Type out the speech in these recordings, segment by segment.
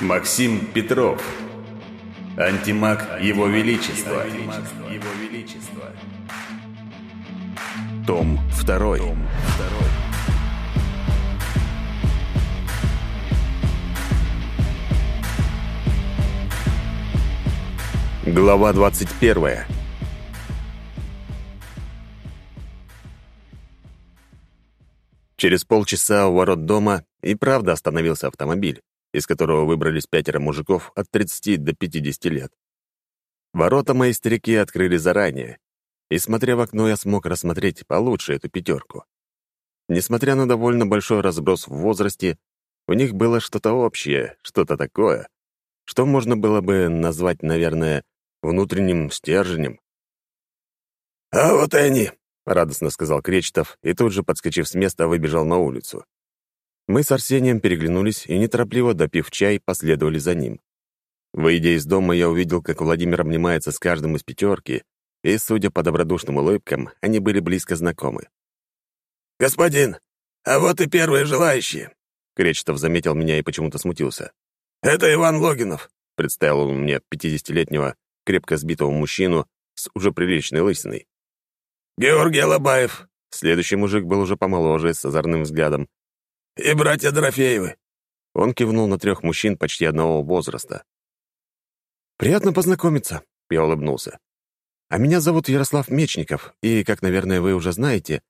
Максим Петров. Антимаг Его Величества. Том 2. Глава 21. Через полчаса у ворот дома и правда остановился автомобиль, из которого выбрались пятеро мужиков от 30 до 50 лет. Ворота мои старики открыли заранее, и, смотря в окно, я смог рассмотреть получше эту пятерку. Несмотря на довольно большой разброс в возрасте, у них было что-то общее, что-то такое, что можно было бы назвать, наверное, внутренним стержнем. «А вот и они!» — радостно сказал Кречетов и тут же, подскочив с места, выбежал на улицу. Мы с Арсением переглянулись и, неторопливо допив чай, последовали за ним. Выйдя из дома, я увидел, как Владимир обнимается с каждым из пятерки, и, судя по добродушным улыбкам, они были близко знакомы. «Господин, а вот и первые желающие!» Кречетов заметил меня и почему-то смутился. «Это Иван Логинов», — представил он мне пятидесятилетнего, крепко сбитого мужчину с уже приличной лысиной. «Георгий Алабаев». Следующий мужик был уже помоложе, с озорным взглядом. «И братья Дорофеевы». Он кивнул на трех мужчин почти одного возраста. «Приятно познакомиться», — я улыбнулся. «А меня зовут Ярослав Мечников, и, как, наверное, вы уже знаете,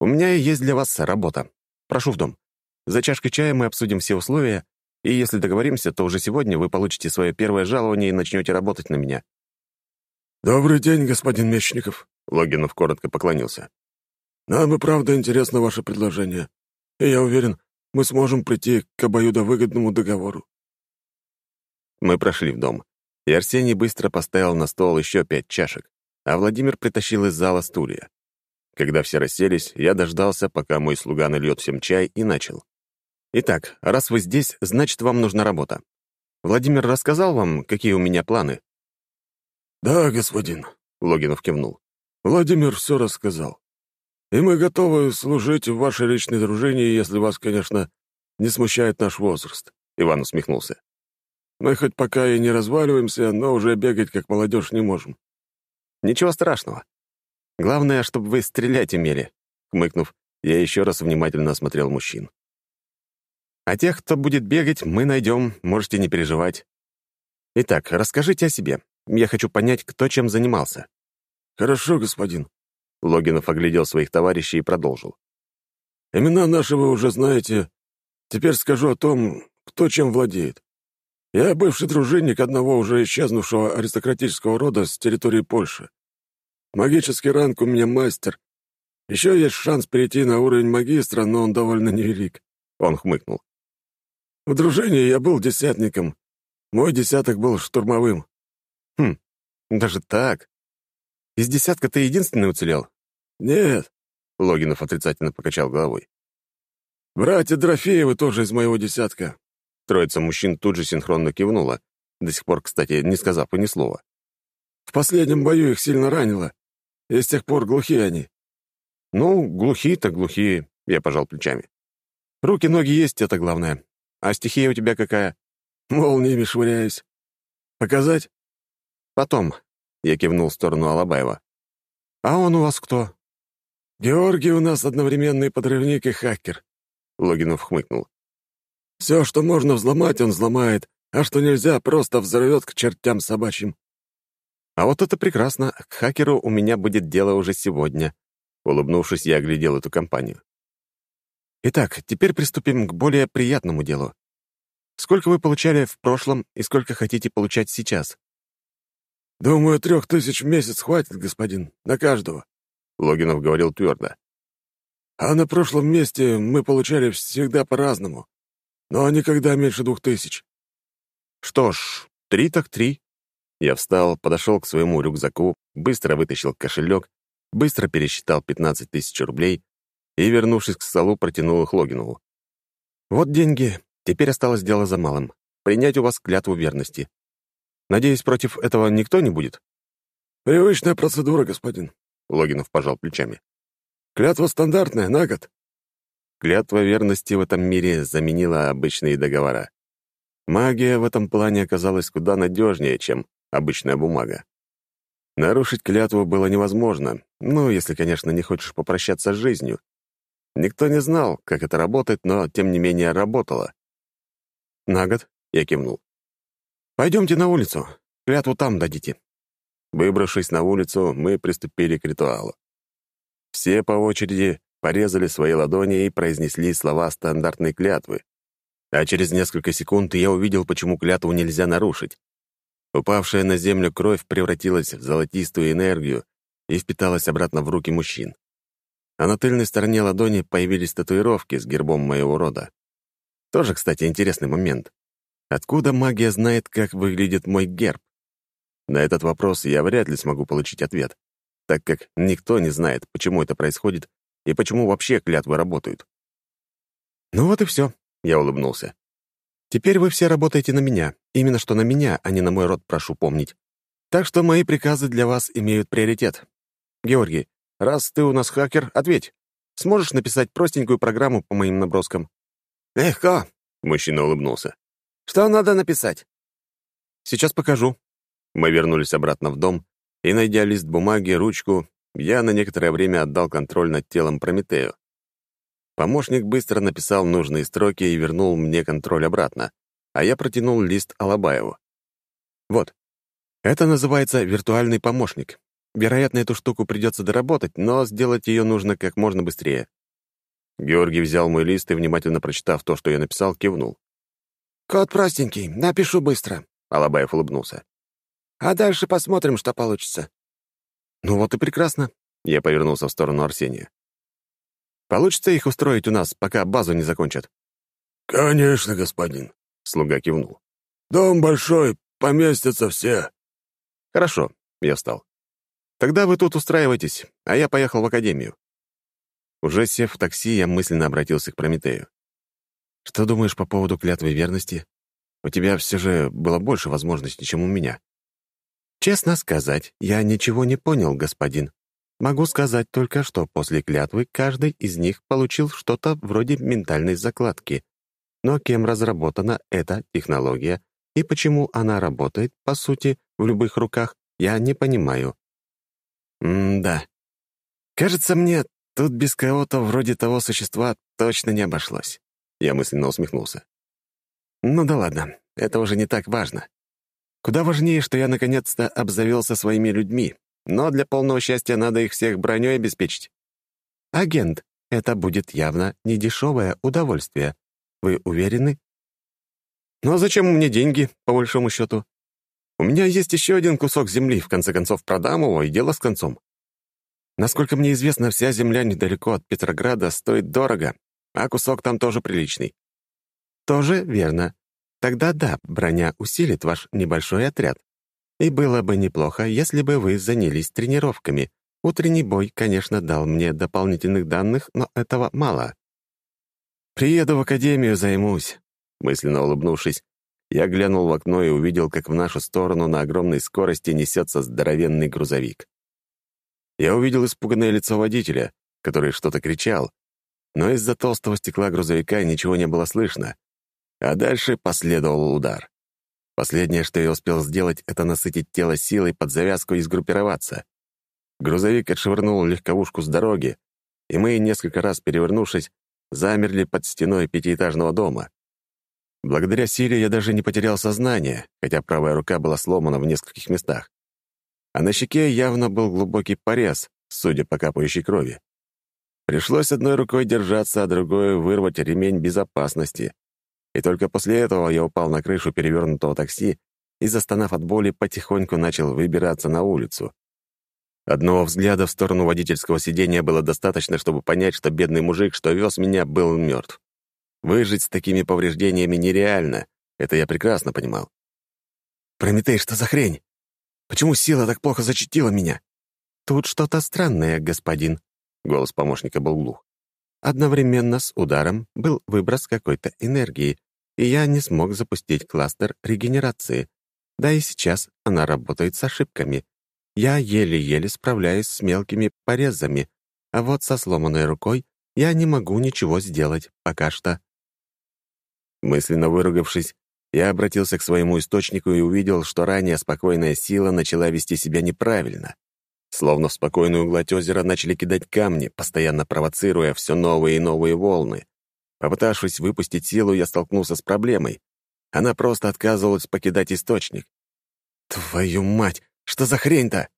у меня есть для вас работа. Прошу в дом. За чашкой чая мы обсудим все условия, и если договоримся, то уже сегодня вы получите свое первое жалование и начнете работать на меня». «Добрый день, господин Мечников», — Логинов коротко поклонился. «Нам и правда интересно ваше предложение и я уверен, мы сможем прийти к обоюдовыгодному договору». Мы прошли в дом, и Арсений быстро поставил на стол еще пять чашек, а Владимир притащил из зала стулья. Когда все расселись, я дождался, пока мой слуга нальет всем чай, и начал. «Итак, раз вы здесь, значит, вам нужна работа. Владимир рассказал вам, какие у меня планы?» «Да, господин», — Логинов кивнул. «Владимир все рассказал. И мы готовы служить в вашей личной дружине, если вас, конечно, не смущает наш возраст», — Иван усмехнулся. «Мы хоть пока и не разваливаемся, но уже бегать как молодежь не можем». «Ничего страшного. Главное, чтобы вы стрелять умели», — хмыкнув, я еще раз внимательно осмотрел мужчин. «А тех, кто будет бегать, мы найдем, можете не переживать. Итак, расскажите о себе. Я хочу понять, кто чем занимался». «Хорошо, господин», Логинов оглядел своих товарищей и продолжил. «Имена наши вы уже знаете. Теперь скажу о том, кто чем владеет. Я бывший дружинник одного уже исчезнувшего аристократического рода с территории Польши. Магический ранг у меня мастер. Еще есть шанс перейти на уровень магистра, но он довольно невелик». Он хмыкнул. «В дружине я был десятником. Мой десяток был штурмовым». «Хм, даже так?» Из десятка ты единственный уцелел?» «Нет», — Логинов отрицательно покачал головой. «Братья Дорофеевы тоже из моего десятка». Троица мужчин тут же синхронно кивнула, до сих пор, кстати, не сказав и ни слова. «В последнем бою их сильно ранило, и с тех пор глухие они». «Ну, глухие-то глухие», — я пожал плечами. «Руки-ноги есть, это главное. А стихия у тебя какая?» «Молниями швыряюсь. Показать?» «Потом. Я кивнул в сторону Алабаева. «А он у вас кто?» «Георгий у нас одновременный подрывник и хакер», — Логинов хмыкнул. «Все, что можно взломать, он взломает, а что нельзя, просто взорвет к чертям собачьим». «А вот это прекрасно. К хакеру у меня будет дело уже сегодня». Улыбнувшись, я оглядел эту компанию. «Итак, теперь приступим к более приятному делу. Сколько вы получали в прошлом и сколько хотите получать сейчас?» «Думаю, трех тысяч в месяц хватит, господин, на каждого», — Логинов говорил твердо. «А на прошлом месте мы получали всегда по-разному, но никогда меньше двух тысяч». «Что ж, три так три». Я встал, подошел к своему рюкзаку, быстро вытащил кошелек, быстро пересчитал 15 тысяч рублей и, вернувшись к столу, протянул их Логинову. «Вот деньги. Теперь осталось дело за малым. Принять у вас клятву верности. Надеюсь, против этого никто не будет?» «Привычная процедура, господин», — Логинов пожал плечами. «Клятва стандартная, на год». Клятва верности в этом мире заменила обычные договора. Магия в этом плане оказалась куда надежнее, чем обычная бумага. Нарушить клятву было невозможно, ну, если, конечно, не хочешь попрощаться с жизнью. Никто не знал, как это работает, но, тем не менее, работало. «На год?» — я кивнул. «Пойдемте на улицу. Клятву там дадите». Выбравшись на улицу, мы приступили к ритуалу. Все по очереди порезали свои ладони и произнесли слова стандартной клятвы. А через несколько секунд я увидел, почему клятву нельзя нарушить. Упавшая на землю кровь превратилась в золотистую энергию и впиталась обратно в руки мужчин. А на тыльной стороне ладони появились татуировки с гербом моего рода. Тоже, кстати, интересный момент. Откуда магия знает, как выглядит мой герб? На этот вопрос я вряд ли смогу получить ответ, так как никто не знает, почему это происходит и почему вообще клятвы работают. «Ну вот и все», — я улыбнулся. Теперь вы все работаете на меня. Именно что на меня, а не на мой род, прошу помнить. Так что мои приказы для вас имеют приоритет. Георгий, раз ты у нас хакер, ответь. Сможешь написать простенькую программу по моим наброскам?» «Легко», — мужчина улыбнулся. «Что надо написать?» «Сейчас покажу». Мы вернулись обратно в дом, и, найдя лист бумаги, ручку, я на некоторое время отдал контроль над телом Прометею. Помощник быстро написал нужные строки и вернул мне контроль обратно, а я протянул лист Алабаеву. Вот. Это называется виртуальный помощник. Вероятно, эту штуку придется доработать, но сделать ее нужно как можно быстрее. Георгий взял мой лист и, внимательно прочитав то, что я написал, кивнул. «Код простенький, напишу быстро», — Алабаев улыбнулся. «А дальше посмотрим, что получится». «Ну вот и прекрасно», — я повернулся в сторону Арсения. Получится их устроить у нас, пока базу не закончат?» «Конечно, господин», — слуга кивнул. «Дом большой, поместятся все». «Хорошо», — я встал. «Тогда вы тут устраивайтесь, а я поехал в академию». Уже сев в такси, я мысленно обратился к Прометею. «Что думаешь по поводу клятвы верности? У тебя все же было больше возможностей, чем у меня». «Честно сказать, я ничего не понял, господин», Могу сказать только, что после клятвы каждый из них получил что-то вроде ментальной закладки. Но кем разработана эта технология и почему она работает, по сути, в любых руках, я не понимаю. М-да. Кажется мне, тут без кого-то вроде того существа точно не обошлось. Я мысленно усмехнулся. Ну да ладно, это уже не так важно. Куда важнее, что я наконец-то обзавелся своими людьми, но для полного счастья надо их всех броней обеспечить. Агент, это будет явно недешевое удовольствие. Вы уверены? Ну а зачем мне деньги, по большому счету? У меня есть еще один кусок земли, в конце концов продам его, и дело с концом. Насколько мне известно, вся земля недалеко от Петрограда стоит дорого, а кусок там тоже приличный. Тоже верно. Тогда да, броня усилит ваш небольшой отряд. И было бы неплохо, если бы вы занялись тренировками. Утренний бой, конечно, дал мне дополнительных данных, но этого мало. «Приеду в академию, займусь», — мысленно улыбнувшись, я глянул в окно и увидел, как в нашу сторону на огромной скорости несется здоровенный грузовик. Я увидел испуганное лицо водителя, который что-то кричал, но из-за толстого стекла грузовика ничего не было слышно, а дальше последовал удар. Последнее, что я успел сделать, это насытить тело силой под завязку и сгруппироваться. Грузовик отшвырнул легковушку с дороги, и мы, несколько раз перевернувшись, замерли под стеной пятиэтажного дома. Благодаря силе я даже не потерял сознание, хотя правая рука была сломана в нескольких местах. А на щеке явно был глубокий порез, судя по капающей крови. Пришлось одной рукой держаться, а другой вырвать ремень безопасности. И только после этого я упал на крышу перевернутого такси и, застонав от боли, потихоньку начал выбираться на улицу. Одного взгляда в сторону водительского сидения было достаточно, чтобы понять, что бедный мужик, что вез меня, был мертв. Выжить с такими повреждениями нереально, это я прекрасно понимал. «Прометей, что за хрень? Почему сила так плохо зачутила меня?» «Тут что-то странное, господин», — голос помощника был глух. Одновременно с ударом был выброс какой-то энергии, и я не смог запустить кластер регенерации. Да и сейчас она работает с ошибками. Я еле-еле справляюсь с мелкими порезами, а вот со сломанной рукой я не могу ничего сделать пока что. Мысленно выругавшись, я обратился к своему источнику и увидел, что ранее спокойная сила начала вести себя неправильно. Словно в спокойную гладь озера начали кидать камни, постоянно провоцируя все новые и новые волны. Попытавшись выпустить силу, я столкнулся с проблемой. Она просто отказывалась покидать источник. «Твою мать! Что за хрень-то?»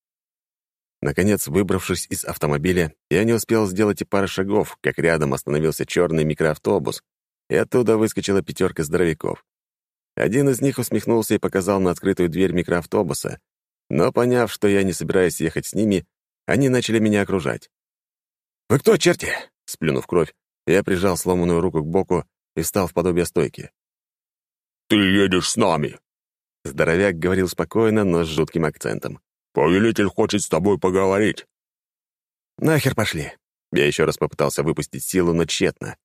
Наконец, выбравшись из автомобиля, я не успел сделать и пары шагов, как рядом остановился черный микроавтобус, и оттуда выскочила пятерка здоровяков. Один из них усмехнулся и показал на открытую дверь микроавтобуса, но, поняв, что я не собираюсь ехать с ними, они начали меня окружать. «Вы кто, черти?» Сплюнув кровь, я прижал сломанную руку к боку и встал в подобие стойки. «Ты едешь с нами!» Здоровяк говорил спокойно, но с жутким акцентом. «Повелитель хочет с тобой поговорить». «Нахер пошли!» Я еще раз попытался выпустить силу, но тщетно.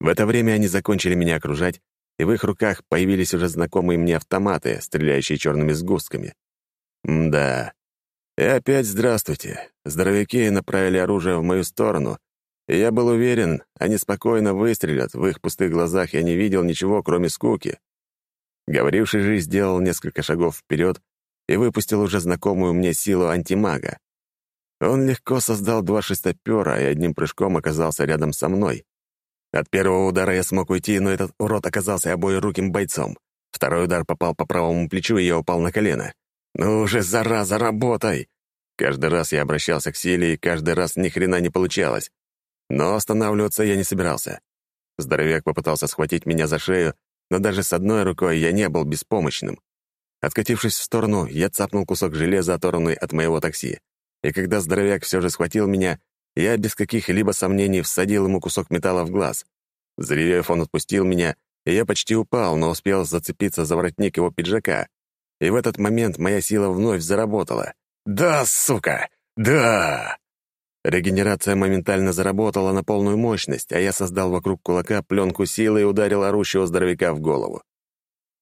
В это время они закончили меня окружать, и в их руках появились уже знакомые мне автоматы, стреляющие черными сгустками. Да. И опять здравствуйте. Здоровяки направили оружие в мою сторону, и я был уверен, они спокойно выстрелят, в их пустых глазах я не видел ничего, кроме скуки. Говоривший же сделал несколько шагов вперед и выпустил уже знакомую мне силу антимага. Он легко создал два шестопера и одним прыжком оказался рядом со мной. От первого удара я смог уйти, но этот урод оказался обоеруким бойцом. Второй удар попал по правому плечу, и я упал на колено. «Ну уже, зараза, работай!» Каждый раз я обращался к силе, и каждый раз ни хрена не получалось. Но останавливаться я не собирался. Здоровяк попытался схватить меня за шею, но даже с одной рукой я не был беспомощным. Откатившись в сторону, я цапнул кусок железа, оторванный от моего такси. И когда здоровяк все же схватил меня, я без каких-либо сомнений всадил ему кусок металла в глаз. Заревев, он отпустил меня, и я почти упал, но успел зацепиться за воротник его пиджака. И в этот момент моя сила вновь заработала. «Да, сука! Да!» Регенерация моментально заработала на полную мощность, а я создал вокруг кулака пленку силы и ударил орущего здоровяка в голову.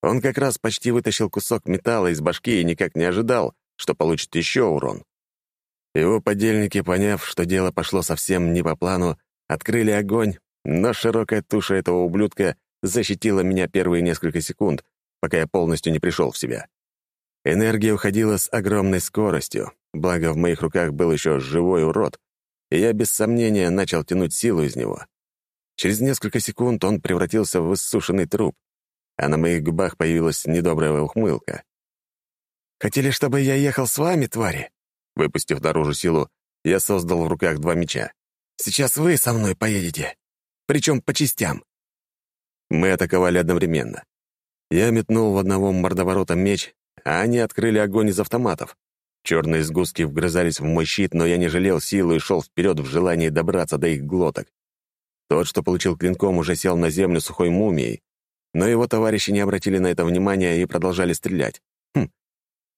Он как раз почти вытащил кусок металла из башки и никак не ожидал, что получит еще урон. Его подельники, поняв, что дело пошло совсем не по плану, открыли огонь, но широкая туша этого ублюдка защитила меня первые несколько секунд, пока я полностью не пришел в себя. Энергия уходила с огромной скоростью, благо в моих руках был еще живой урод, и я без сомнения начал тянуть силу из него. Через несколько секунд он превратился в иссушенный труп, а на моих губах появилась недобрая ухмылка. «Хотели, чтобы я ехал с вами, твари?» Выпустив наружу силу, я создал в руках два меча. «Сейчас вы со мной поедете. Причем по частям». Мы атаковали одновременно. Я метнул в одного мордоворота меч, а они открыли огонь из автоматов. Черные сгустки вгрызались в мой щит, но я не жалел силы и шел вперед в желании добраться до их глоток. Тот, что получил клинком, уже сел на землю сухой мумией, но его товарищи не обратили на это внимания и продолжали стрелять. Хм,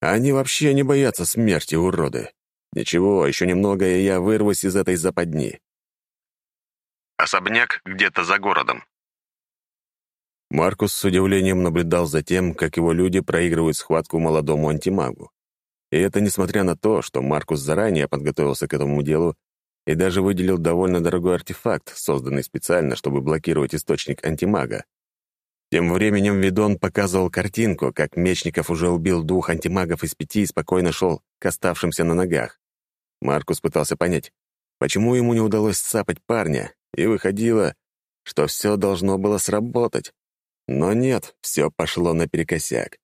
они вообще не боятся смерти, уроды. Ничего, еще немного, и я вырвусь из этой западни. Особняк где-то за городом. Маркус с удивлением наблюдал за тем, как его люди проигрывают схватку молодому антимагу. И это несмотря на то, что Маркус заранее подготовился к этому делу и даже выделил довольно дорогой артефакт, созданный специально, чтобы блокировать источник антимага. Тем временем Видон показывал картинку, как Мечников уже убил двух антимагов из пяти и спокойно шел к оставшимся на ногах. Маркус пытался понять, почему ему не удалось сцапать парня, и выходило, что все должно было сработать. Но нет, все пошло наперекосяк.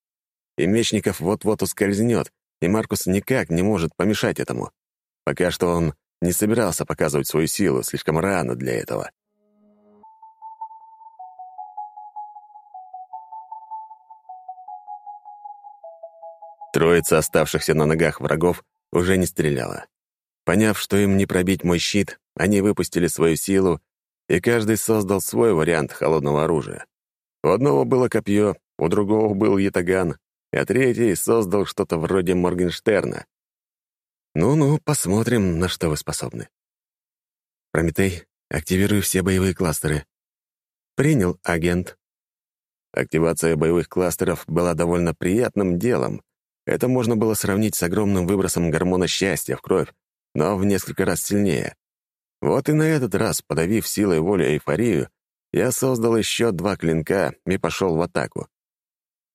И Мечников вот-вот ускользнет, и Маркус никак не может помешать этому. Пока что он не собирался показывать свою силу, слишком рано для этого. Троица оставшихся на ногах врагов уже не стреляла. Поняв, что им не пробить мой щит, они выпустили свою силу, и каждый создал свой вариант холодного оружия. У одного было копье, у другого был ятаган, а третий создал что-то вроде Моргенштерна. Ну-ну, посмотрим, на что вы способны. Прометей, активируй все боевые кластеры. Принял, агент. Активация боевых кластеров была довольно приятным делом, это можно было сравнить с огромным выбросом гормона счастья в кровь, но в несколько раз сильнее. Вот и на этот раз, подавив силой воли эйфорию, я создал еще два клинка и пошел в атаку.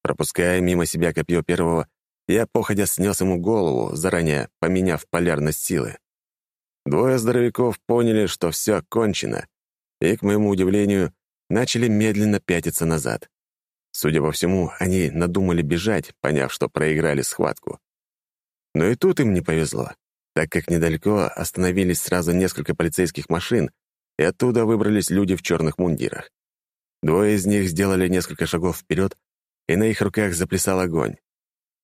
Пропуская мимо себя копье первого, я, походя, снес ему голову, заранее поменяв полярность силы. Двое здоровяков поняли, что все кончено, и, к моему удивлению, начали медленно пятиться назад. Судя по всему, они надумали бежать, поняв, что проиграли схватку. Но и тут им не повезло, так как недалеко остановились сразу несколько полицейских машин, и оттуда выбрались люди в черных мундирах. Двое из них сделали несколько шагов вперед, и на их руках заплясал огонь.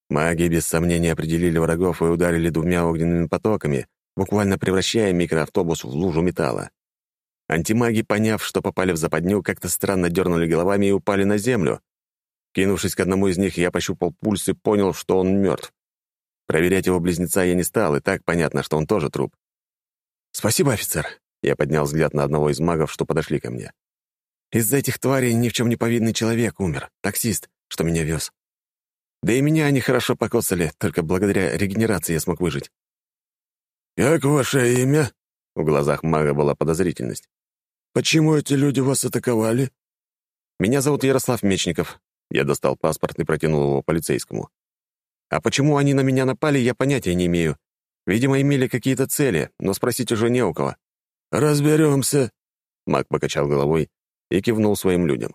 Маги без сомнения определили врагов и ударили двумя огненными потоками, буквально превращая микроавтобус в лужу металла. Антимаги, поняв, что попали в западню, как-то странно дернули головами и упали на землю. Кинувшись к одному из них, я пощупал пульс и понял, что он мертв. Проверять его близнеца я не стал, и так понятно, что он тоже труп. «Спасибо, офицер», — я поднял взгляд на одного из магов, что подошли ко мне. «Из-за этих тварей ни в чем не повинный человек умер, таксист, что меня вез. Да и меня они хорошо покоцали, только благодаря регенерации я смог выжить. «Как ваше имя?» В глазах мага была подозрительность. «Почему эти люди вас атаковали?» «Меня зовут Ярослав Мечников». Я достал паспорт и протянул его полицейскому. «А почему они на меня напали, я понятия не имею. Видимо, имели какие-то цели, но спросить уже не у кого». «Разберемся», — маг покачал головой и кивнул своим людям.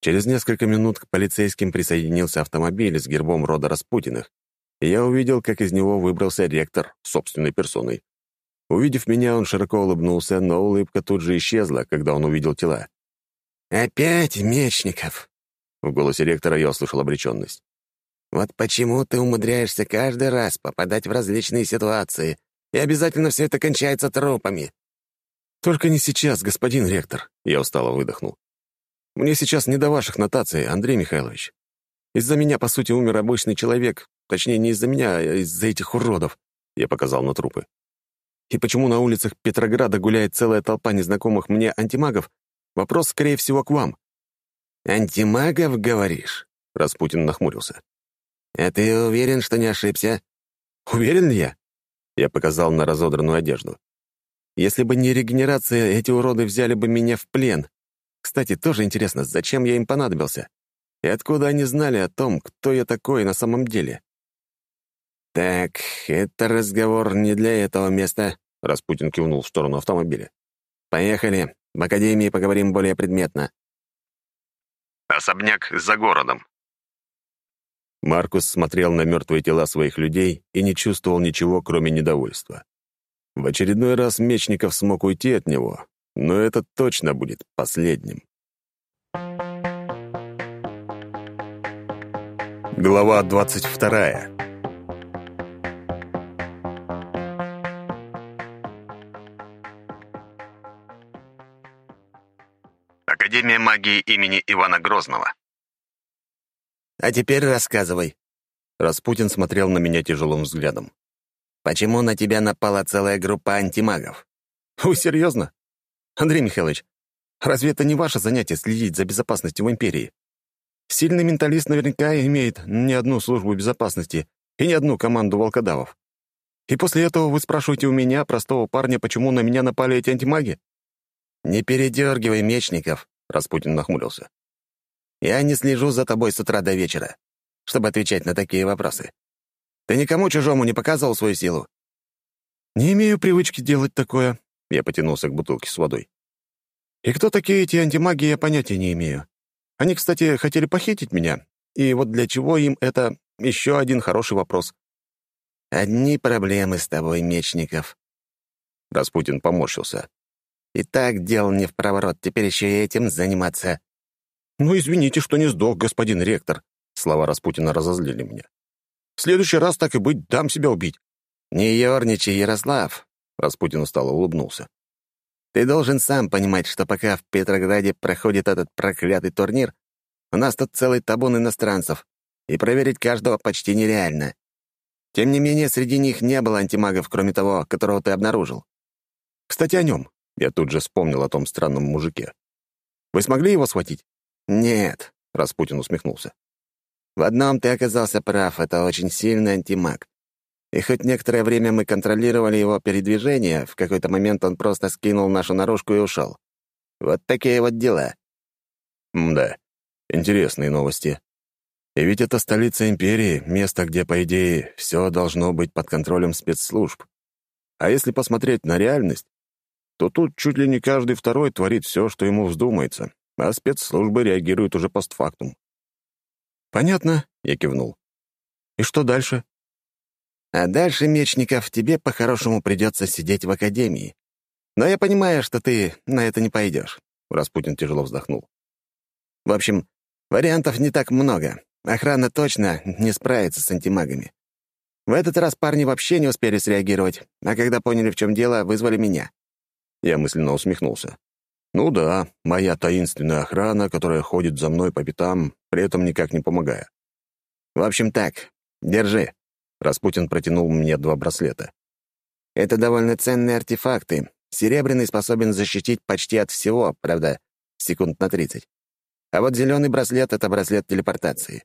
Через несколько минут к полицейским присоединился автомобиль с гербом рода Распутиных, и я увидел, как из него выбрался ректор собственной персоной. Увидев меня, он широко улыбнулся, но улыбка тут же исчезла, когда он увидел тела. «Опять Мечников!» В голосе ректора я услышал обреченность. «Вот почему ты умудряешься каждый раз попадать в различные ситуации, и обязательно все это кончается трупами?» «Только не сейчас, господин ректор», — я устало выдохнул. Мне сейчас не до ваших нотаций, Андрей Михайлович. Из-за меня, по сути, умер обычный человек. Точнее, не из-за меня, а из-за этих уродов. Я показал на трупы. И почему на улицах Петрограда гуляет целая толпа незнакомых мне антимагов? Вопрос, скорее всего, к вам. «Антимагов, говоришь?» — Распутин нахмурился. «А ты уверен, что не ошибся?» «Уверен ли я?» Я показал на разодранную одежду. «Если бы не регенерация, эти уроды взяли бы меня в плен, кстати, тоже интересно, зачем я им понадобился? И откуда они знали о том, кто я такой на самом деле? «Так, это разговор не для этого места», — Распутин кивнул в сторону автомобиля. «Поехали. В академии поговорим более предметно». Особняк за городом. Маркус смотрел на мертвые тела своих людей и не чувствовал ничего, кроме недовольства. В очередной раз Мечников смог уйти от него, но это точно будет последним. Глава 22 Академия магии имени Ивана Грозного. «А теперь рассказывай». Распутин смотрел на меня тяжелым взглядом. «Почему на тебя напала целая группа антимагов?» «Вы серьезно? Андрей Михайлович, разве это не ваше занятие следить за безопасностью в империи? Сильный менталист наверняка имеет не одну службу безопасности и не одну команду волкодавов. И после этого вы спрашиваете у меня, простого парня, почему на меня напали эти антимаги? «Не передергивай, Мечников», — Распутин нахмурился. «Я не слежу за тобой с утра до вечера, чтобы отвечать на такие вопросы. Ты никому чужому не показывал свою силу?» «Не имею привычки делать такое», я потянулся к бутылке с водой. «И кто такие эти антимаги, я понятия не имею. Они, кстати, хотели похитить меня. И вот для чего им это — еще один хороший вопрос». «Одни проблемы с тобой, Мечников». Распутин поморщился. «И так дел не в проворот, теперь еще и этим заниматься». «Ну, извините, что не сдох, господин ректор». Слова Распутина разозлили меня. «В следующий раз, так и быть, дам себя убить». «Не ерничай, Ярослав. Распутин устало улыбнулся. «Ты должен сам понимать, что пока в Петрограде проходит этот проклятый турнир, у нас тут целый табун иностранцев, и проверить каждого почти нереально. Тем не менее, среди них не было антимагов, кроме того, которого ты обнаружил. Кстати, о нем. Я тут же вспомнил о том странном мужике. Вы смогли его схватить? Нет, Распутин усмехнулся. В одном ты оказался прав, это очень сильный антимаг. И хоть некоторое время мы контролировали его передвижение, в какой-то момент он просто скинул нашу наружку и ушел. Вот такие вот дела. да, интересные новости. И ведь это столица империи, место, где, по идее, все должно быть под контролем спецслужб. А если посмотреть на реальность, то тут чуть ли не каждый второй творит все, что ему вздумается, а спецслужбы реагируют уже постфактум. «Понятно», — я кивнул. «И что дальше?» «А дальше, Мечников, тебе по-хорошему придется сидеть в академии. Но я понимаю, что ты на это не пойдешь», — Распутин тяжело вздохнул. «В общем, вариантов не так много. Охрана точно не справится с антимагами. В этот раз парни вообще не успели среагировать, а когда поняли, в чем дело, вызвали меня». Я мысленно усмехнулся. Ну да, моя таинственная охрана, которая ходит за мной по пятам, при этом никак не помогая. В общем так, держи. Распутин протянул мне два браслета. Это довольно ценные артефакты. Серебряный способен защитить почти от всего, правда, секунд на 30. А вот зеленый браслет — это браслет телепортации.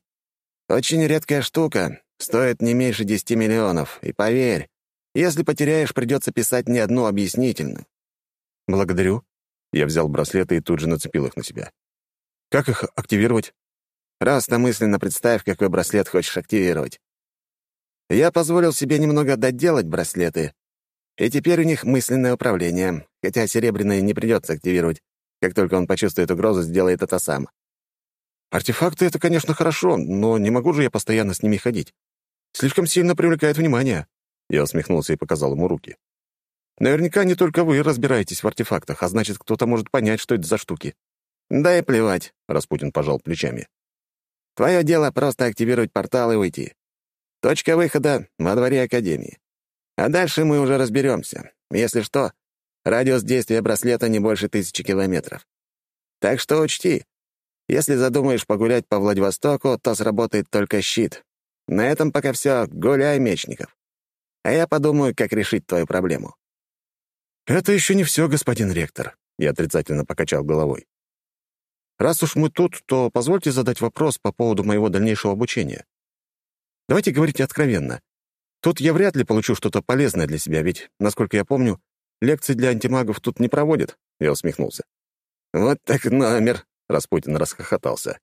Очень редкая штука, стоит не меньше 10 миллионов. И поверь, если потеряешь, придется писать не одну объяснительную. Благодарю. Я взял браслеты и тут же нацепил их на себя. «Как их активировать?» «Просто мысленно представь, какой браслет хочешь активировать. Я позволил себе немного доделать браслеты, и теперь у них мысленное управление, хотя серебряный не придется активировать. Как только он почувствует угрозу, сделает это сам. Артефакты — это, конечно, хорошо, но не могу же я постоянно с ними ходить. Слишком сильно привлекает внимание. Я усмехнулся и показал ему руки. Наверняка не только вы разбираетесь в артефактах, а значит, кто-то может понять, что это за штуки. Да и плевать, Распутин пожал плечами. Твое дело просто активировать портал и уйти. Точка выхода — во дворе Академии. А дальше мы уже разберемся. Если что, радиус действия браслета не больше тысячи километров. Так что учти, если задумаешь погулять по Владивостоку, то сработает только щит. На этом пока все. Гуляй, Мечников. А я подумаю, как решить твою проблему. «Это еще не все, господин ректор», — я отрицательно покачал головой. «Раз уж мы тут, то позвольте задать вопрос по поводу моего дальнейшего обучения. Давайте говорить откровенно. Тут я вряд ли получу что-то полезное для себя, ведь, насколько я помню, лекции для антимагов тут не проводят», — я усмехнулся. «Вот так номер», — Распутин расхохотался.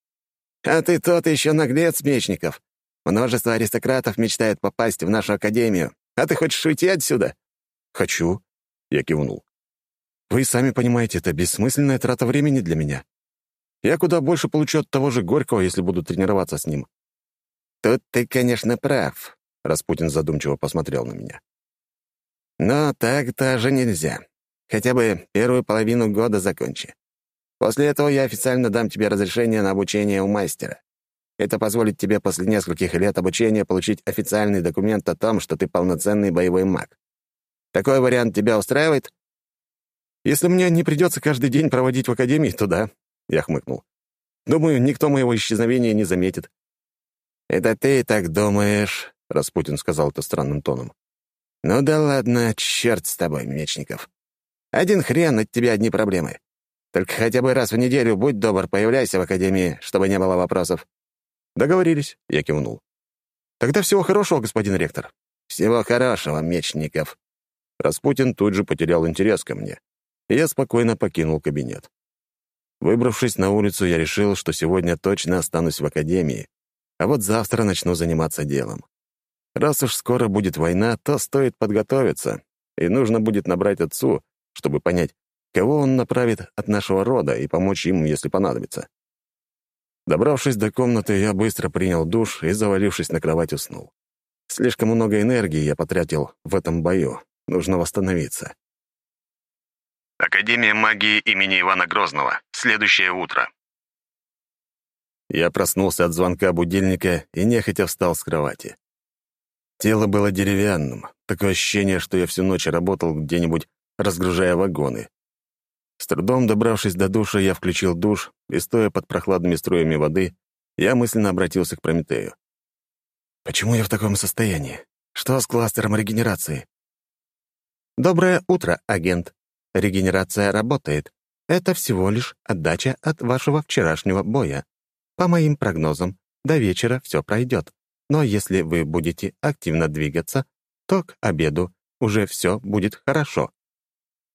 «А ты тот еще наглец, Мечников. Множество аристократов мечтают попасть в нашу академию. А ты хочешь уйти отсюда?» «Хочу», я кивнул. «Вы сами понимаете, это бессмысленная трата времени для меня. Я куда больше получу от того же Горького, если буду тренироваться с ним». «Тут ты, конечно, прав», — Распутин задумчиво посмотрел на меня. «Но так же нельзя. Хотя бы первую половину года закончи. После этого я официально дам тебе разрешение на обучение у мастера. Это позволит тебе после нескольких лет обучения получить официальный документ о том, что ты полноценный боевой маг. Такой вариант тебя устраивает?» «Если мне не придется каждый день проводить в академии, то да», — я хмыкнул. «Думаю, никто моего исчезновения не заметит». «Это ты так думаешь», — Распутин сказал это странным тоном. «Ну да ладно, черт с тобой, Мечников. Один хрен, от тебя одни проблемы. Только хотя бы раз в неделю будь добр, появляйся в академии, чтобы не было вопросов». «Договорились», — я кивнул. «Тогда всего хорошего, господин ректор». «Всего хорошего, Мечников», Распутин тут же потерял интерес ко мне, и я спокойно покинул кабинет. Выбравшись на улицу, я решил, что сегодня точно останусь в академии, а вот завтра начну заниматься делом. Раз уж скоро будет война, то стоит подготовиться, и нужно будет набрать отцу, чтобы понять, кого он направит от нашего рода и помочь им, если понадобится. Добравшись до комнаты, я быстро принял душ и, завалившись на кровать, уснул. Слишком много энергии я потратил в этом бою, Нужно восстановиться. Академия магии имени Ивана Грозного. Следующее утро. Я проснулся от звонка будильника и нехотя встал с кровати. Тело было деревянным, такое ощущение, что я всю ночь работал где-нибудь, разгружая вагоны. С трудом добравшись до душа, я включил душ, и, стоя под прохладными струями воды, я мысленно обратился к Прометею. «Почему я в таком состоянии? Что с кластером регенерации?» «Доброе утро, агент. Регенерация работает. Это всего лишь отдача от вашего вчерашнего боя. По моим прогнозам, до вечера все пройдет. Но если вы будете активно двигаться, то к обеду уже все будет хорошо».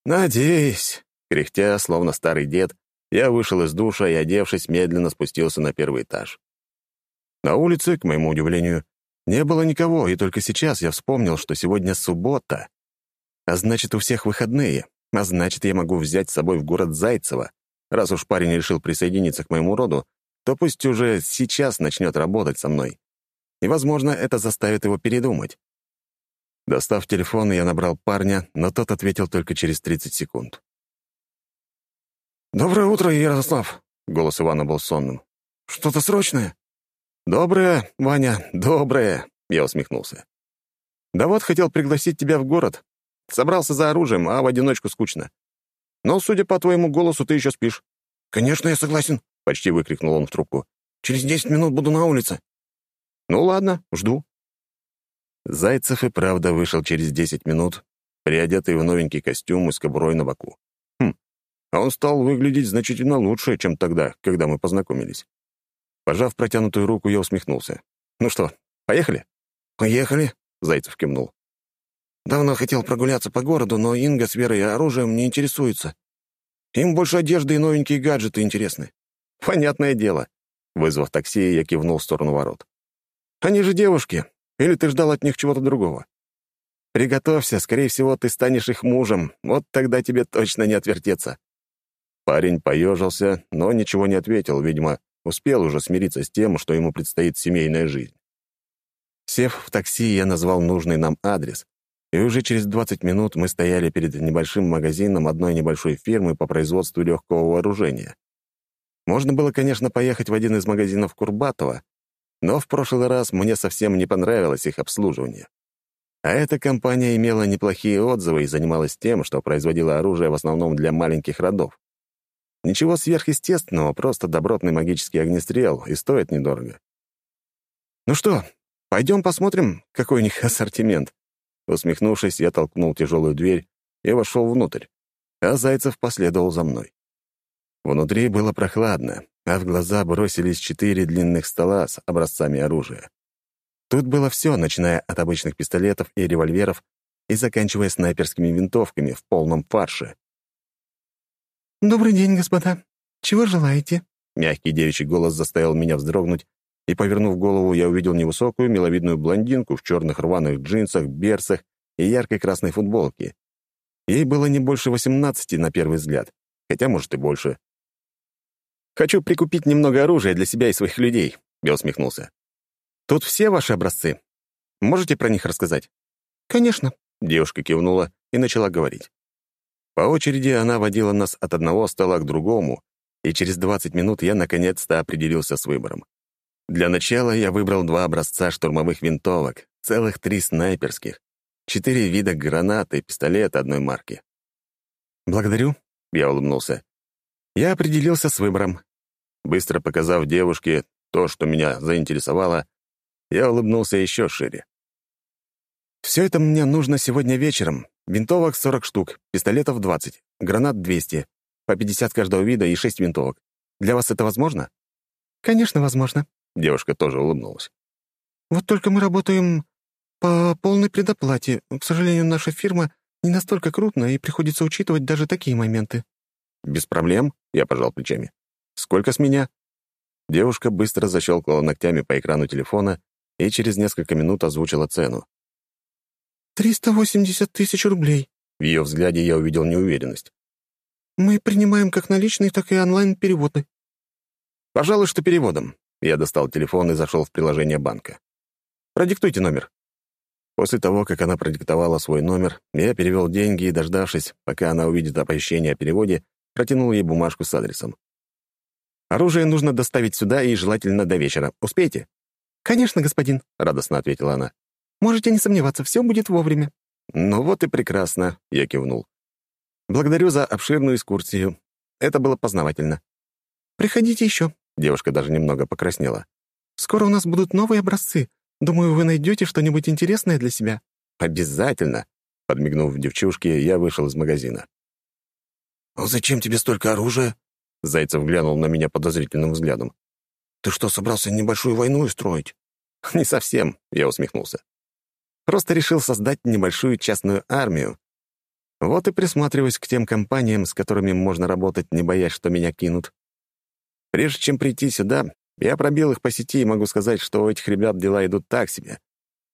«Надеюсь», — кряхтя, словно старый дед, я вышел из душа и, одевшись, медленно спустился на первый этаж. На улице, к моему удивлению, не было никого, и только сейчас я вспомнил, что сегодня суббота. А значит, у всех выходные. А значит, я могу взять с собой в город Зайцево. Раз уж парень решил присоединиться к моему роду, то пусть уже сейчас начнет работать со мной. И, возможно, это заставит его передумать. Достав телефон, я набрал парня, но тот ответил только через 30 секунд. «Доброе утро, Ярослав!» — голос Ивана был сонным. «Что-то срочное?» «Доброе, Ваня, доброе!» — я усмехнулся. «Да вот хотел пригласить тебя в город. Собрался за оружием, а в одиночку скучно. Но, судя по твоему голосу, ты еще спишь». «Конечно, я согласен», — почти выкрикнул он в трубку. «Через десять минут буду на улице». «Ну ладно, жду». Зайцев и правда вышел через десять минут, приодетый в новенький костюм и с кобурой на боку. Хм, а он стал выглядеть значительно лучше, чем тогда, когда мы познакомились. Пожав протянутую руку, я усмехнулся. «Ну что, поехали?» «Поехали», — Зайцев кивнул. Давно хотел прогуляться по городу, но Инга с Верой оружием не интересуется. Им больше одежды и новенькие гаджеты интересны. Понятное дело. Вызвав такси, я кивнул в сторону ворот. Они же девушки. Или ты ждал от них чего-то другого? Приготовься, скорее всего, ты станешь их мужем. Вот тогда тебе точно не отвертеться. Парень поежился, но ничего не ответил, видимо, успел уже смириться с тем, что ему предстоит семейная жизнь. Сев в такси, я назвал нужный нам адрес, и уже через 20 минут мы стояли перед небольшим магазином одной небольшой фирмы по производству легкого вооружения. Можно было, конечно, поехать в один из магазинов Курбатова, но в прошлый раз мне совсем не понравилось их обслуживание. А эта компания имела неплохие отзывы и занималась тем, что производила оружие в основном для маленьких родов. Ничего сверхъестественного, просто добротный магический огнестрел, и стоит недорого. «Ну что, пойдем посмотрим, какой у них ассортимент?» Усмехнувшись, я толкнул тяжелую дверь и вошел внутрь, а Зайцев последовал за мной. Внутри было прохладно, а в глаза бросились четыре длинных стола с образцами оружия. Тут было все, начиная от обычных пистолетов и револьверов и заканчивая снайперскими винтовками в полном фарше. «Добрый день, господа. Чего желаете?» Мягкий девичий голос заставил меня вздрогнуть и, повернув голову, я увидел невысокую, миловидную блондинку в черных рваных джинсах, берцах и яркой красной футболке. Ей было не больше восемнадцати на первый взгляд, хотя, может, и больше. «Хочу прикупить немного оружия для себя и своих людей», — я усмехнулся. «Тут все ваши образцы. Можете про них рассказать?» «Конечно», — девушка кивнула и начала говорить. По очереди она водила нас от одного стола к другому, и через 20 минут я наконец-то определился с выбором. Для начала я выбрал два образца штурмовых винтовок, целых три снайперских, четыре вида гранат и пистолет одной марки. «Благодарю», — я улыбнулся. Я определился с выбором. Быстро показав девушке то, что меня заинтересовало, я улыбнулся еще шире. «Все это мне нужно сегодня вечером. Винтовок 40 штук, пистолетов 20, гранат 200, по 50 каждого вида и 6 винтовок. Для вас это возможно?» «Конечно, возможно», Девушка тоже улыбнулась. «Вот только мы работаем по полной предоплате. К сожалению, наша фирма не настолько крупная, и приходится учитывать даже такие моменты». «Без проблем», — я пожал плечами. «Сколько с меня?» Девушка быстро защелкала ногтями по экрану телефона и через несколько минут озвучила цену. «Триста восемьдесят тысяч рублей». В ее взгляде я увидел неуверенность. «Мы принимаем как наличные, так и онлайн-переводы». «Пожалуй, что переводом. Я достал телефон и зашел в приложение банка. «Продиктуйте номер». После того, как она продиктовала свой номер, я перевел деньги и, дождавшись, пока она увидит оповещение о переводе, протянул ей бумажку с адресом. «Оружие нужно доставить сюда и желательно до вечера. Успеете?» «Конечно, господин», — радостно ответила она. «Можете не сомневаться, все будет вовремя». «Ну вот и прекрасно», — я кивнул. «Благодарю за обширную экскурсию. Это было познавательно». «Приходите еще», Девушка даже немного покраснела. «Скоро у нас будут новые образцы. Думаю, вы найдете что-нибудь интересное для себя». «Обязательно!» Подмигнув девчушке, я вышел из магазина. «А зачем тебе столько оружия?» Зайцев глянул на меня подозрительным взглядом. «Ты что, собрался небольшую войну устроить?» «Не совсем», — я усмехнулся. «Просто решил создать небольшую частную армию. Вот и присматриваюсь к тем компаниям, с которыми можно работать, не боясь, что меня кинут. Прежде чем прийти сюда, Я пробил их по сети и могу сказать, что у этих ребят дела идут так себе.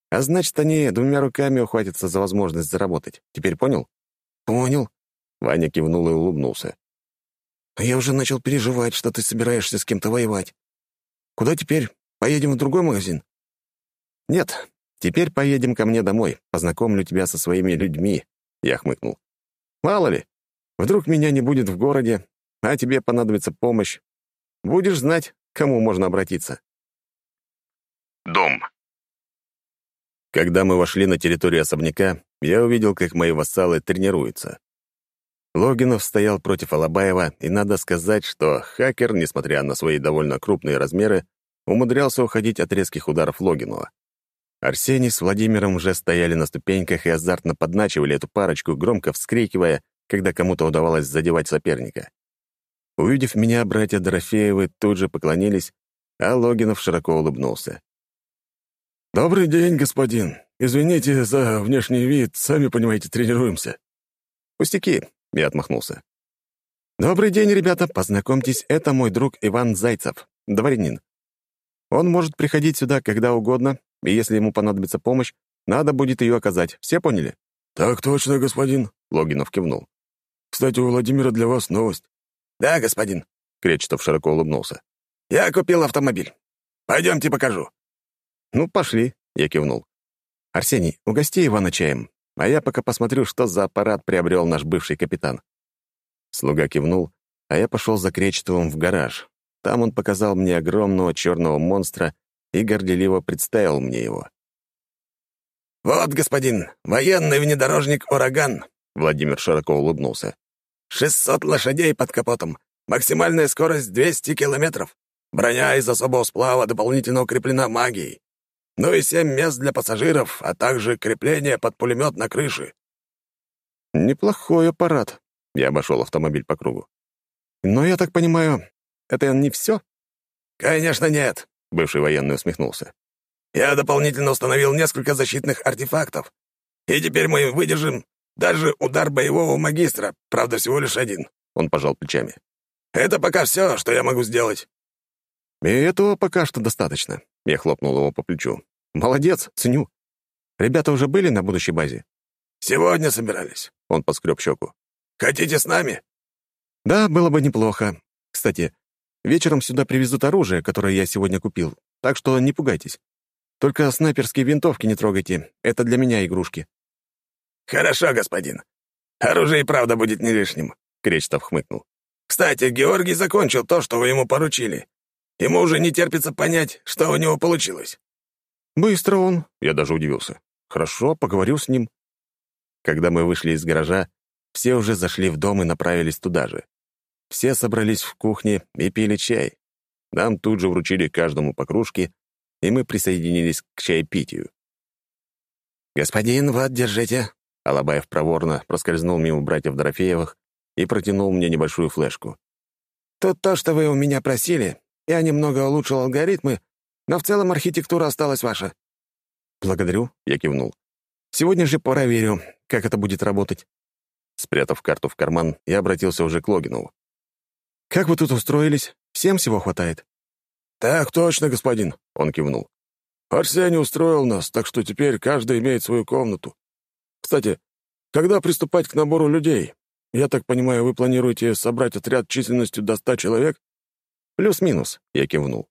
А значит, они двумя руками ухватятся за возможность заработать. Теперь понял? Понял. Ваня кивнул и улыбнулся. Я уже начал переживать, что ты собираешься с кем-то воевать. Куда теперь? Поедем в другой магазин? Нет, теперь поедем ко мне домой. Познакомлю тебя со своими людьми. Я хмыкнул. Мало ли, вдруг меня не будет в городе, а тебе понадобится помощь. Будешь знать, к кому можно обратиться. Дом. Когда мы вошли на территорию особняка, я увидел, как мои вассалы тренируются. Логинов стоял против Алабаева, и надо сказать, что хакер, несмотря на свои довольно крупные размеры, умудрялся уходить от резких ударов Логинова. Арсений с Владимиром уже стояли на ступеньках и азартно подначивали эту парочку, громко вскрикивая, когда кому-то удавалось задевать соперника. Увидев меня, братья Дорофеевы тут же поклонились, а Логинов широко улыбнулся. «Добрый день, господин. Извините за внешний вид, сами понимаете, тренируемся». «Пустяки», — я отмахнулся. «Добрый день, ребята, познакомьтесь, это мой друг Иван Зайцев, дворянин. Он может приходить сюда когда угодно, и если ему понадобится помощь, надо будет ее оказать. Все поняли?» «Так точно, господин», — Логинов кивнул. «Кстати, у Владимира для вас новость». «Да, господин», — Кречетов широко улыбнулся. «Я купил автомобиль. Пойдемте покажу». «Ну, пошли», — я кивнул. «Арсений, угости Ивана чаем, а я пока посмотрю, что за аппарат приобрел наш бывший капитан». Слуга кивнул, а я пошел за Кречетовым в гараж. Там он показал мне огромного черного монстра и горделиво представил мне его. «Вот, господин, военный внедорожник «Ураган», — Владимир широко улыбнулся. «600 лошадей под капотом, максимальная скорость 200 километров, броня из особого сплава дополнительно укреплена магией. Ну и семь мест для пассажиров, а также крепление под пулемет на крыше. Неплохой аппарат. Я обошел автомобиль по кругу. Но я так понимаю, это не все? Конечно, нет, бывший военный усмехнулся. Я дополнительно установил несколько защитных артефактов. И теперь мы выдержим даже удар боевого магистра, правда, всего лишь один. Он пожал плечами. Это пока все, что я могу сделать. И этого пока что достаточно. Я хлопнул его по плечу. «Молодец, ценю. Ребята уже были на будущей базе?» «Сегодня собирались», — он поскреб щеку. «Хотите с нами?» «Да, было бы неплохо. Кстати, вечером сюда привезут оружие, которое я сегодня купил, так что не пугайтесь. Только снайперские винтовки не трогайте. Это для меня игрушки». «Хорошо, господин. Оружие и правда будет не лишним», — Кречетов хмыкнул. «Кстати, Георгий закончил то, что вы ему поручили. Ему уже не терпится понять, что у него получилось». «Быстро он», — я даже удивился. «Хорошо, поговорю с ним». Когда мы вышли из гаража, все уже зашли в дом и направились туда же. Все собрались в кухне и пили чай. Нам тут же вручили каждому по кружке, и мы присоединились к чаепитию. «Господин, вот, держите». Алабаев проворно проскользнул мимо братьев Дорофеевых и протянул мне небольшую флешку. «Тут то, что вы у меня просили, я немного улучшил алгоритмы, но в целом архитектура осталась ваша». «Благодарю», — я кивнул. «Сегодня же проверю, как это будет работать». Спрятав карту в карман, я обратился уже к Логинову. «Как вы тут устроились? Всем всего хватает?» «Так точно, господин», — он кивнул. «Арсений устроил нас, так что теперь каждый имеет свою комнату. Кстати, когда приступать к набору людей? Я так понимаю, вы планируете собрать отряд численностью до ста человек?» «Плюс-минус», — я кивнул.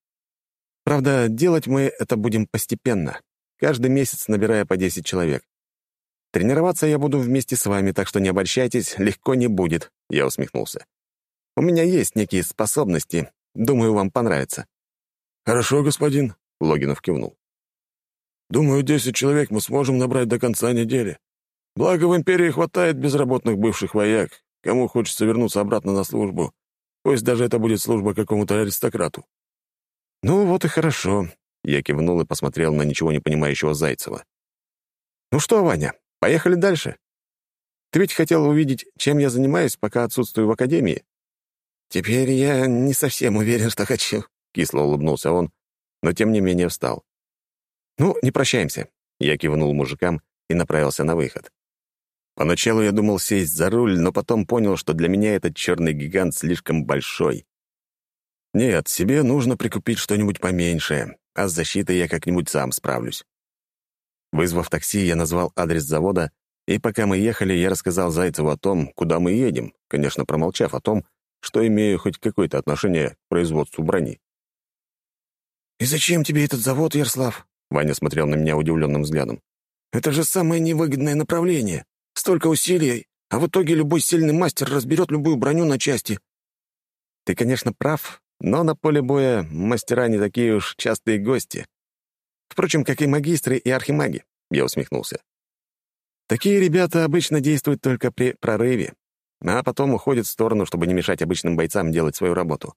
«Правда, делать мы это будем постепенно, каждый месяц набирая по 10 человек. Тренироваться я буду вместе с вами, так что не обольщайтесь, легко не будет», — я усмехнулся. «У меня есть некие способности, думаю, вам понравится». «Хорошо, господин», — Логинов кивнул. «Думаю, 10 человек мы сможем набрать до конца недели. Благо, в Империи хватает безработных бывших вояк, кому хочется вернуться обратно на службу, Пусть даже это будет служба какому-то аристократу. «Ну вот и хорошо», — я кивнул и посмотрел на ничего не понимающего Зайцева. «Ну что, Ваня, поехали дальше. Ты ведь хотел увидеть, чем я занимаюсь, пока отсутствую в академии?» «Теперь я не совсем уверен, что хочу», — кисло улыбнулся он, но тем не менее встал. «Ну, не прощаемся», — я кивнул мужикам и направился на выход. Поначалу я думал сесть за руль, но потом понял, что для меня этот черный гигант слишком большой. Нет, себе нужно прикупить что-нибудь поменьше, а с защитой я как-нибудь сам справлюсь. Вызвав такси, я назвал адрес завода, и пока мы ехали, я рассказал Зайцеву о том, куда мы едем, конечно, промолчав о том, что имею хоть какое-то отношение к производству брони. «И зачем тебе этот завод, Ярослав?» Ваня смотрел на меня удивленным взглядом. «Это же самое невыгодное направление. Столько усилий, а в итоге любой сильный мастер разберет любую броню на части». «Ты, конечно, прав, но на поле боя мастера не такие уж частые гости. Впрочем, как и магистры и архимаги», — я усмехнулся. «Такие ребята обычно действуют только при прорыве, а потом уходят в сторону, чтобы не мешать обычным бойцам делать свою работу.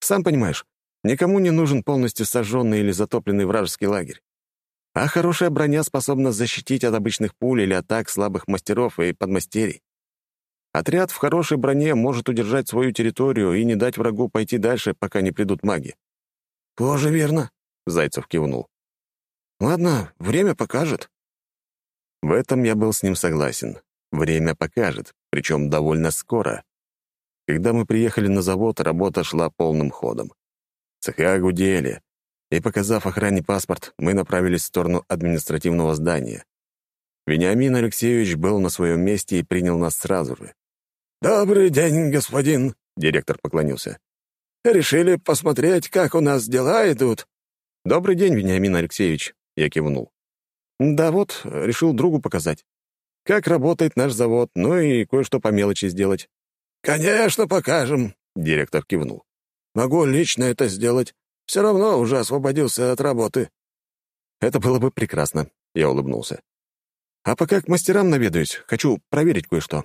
Сам понимаешь, никому не нужен полностью сожженный или затопленный вражеский лагерь. А хорошая броня способна защитить от обычных пуль или атак слабых мастеров и подмастерий. Отряд в хорошей броне может удержать свою территорию и не дать врагу пойти дальше, пока не придут маги. «Тоже верно», — Зайцев кивнул. «Ладно, время покажет». В этом я был с ним согласен. Время покажет, причем довольно скоро. Когда мы приехали на завод, работа шла полным ходом. Цеха гудели, и, показав охране паспорт, мы направились в сторону административного здания. Вениамин Алексеевич был на своем месте и принял нас сразу же. «Добрый день, господин», — директор поклонился. «Решили посмотреть, как у нас дела идут?» «Добрый день, Вениамин Алексеевич», — я кивнул. «Да вот, решил другу показать как работает наш завод, ну и кое-что по мелочи сделать». «Конечно, покажем», — директор кивнул. «Могу лично это сделать. Все равно уже освободился от работы». «Это было бы прекрасно», — я улыбнулся. «А пока к мастерам наведаюсь, хочу проверить кое-что».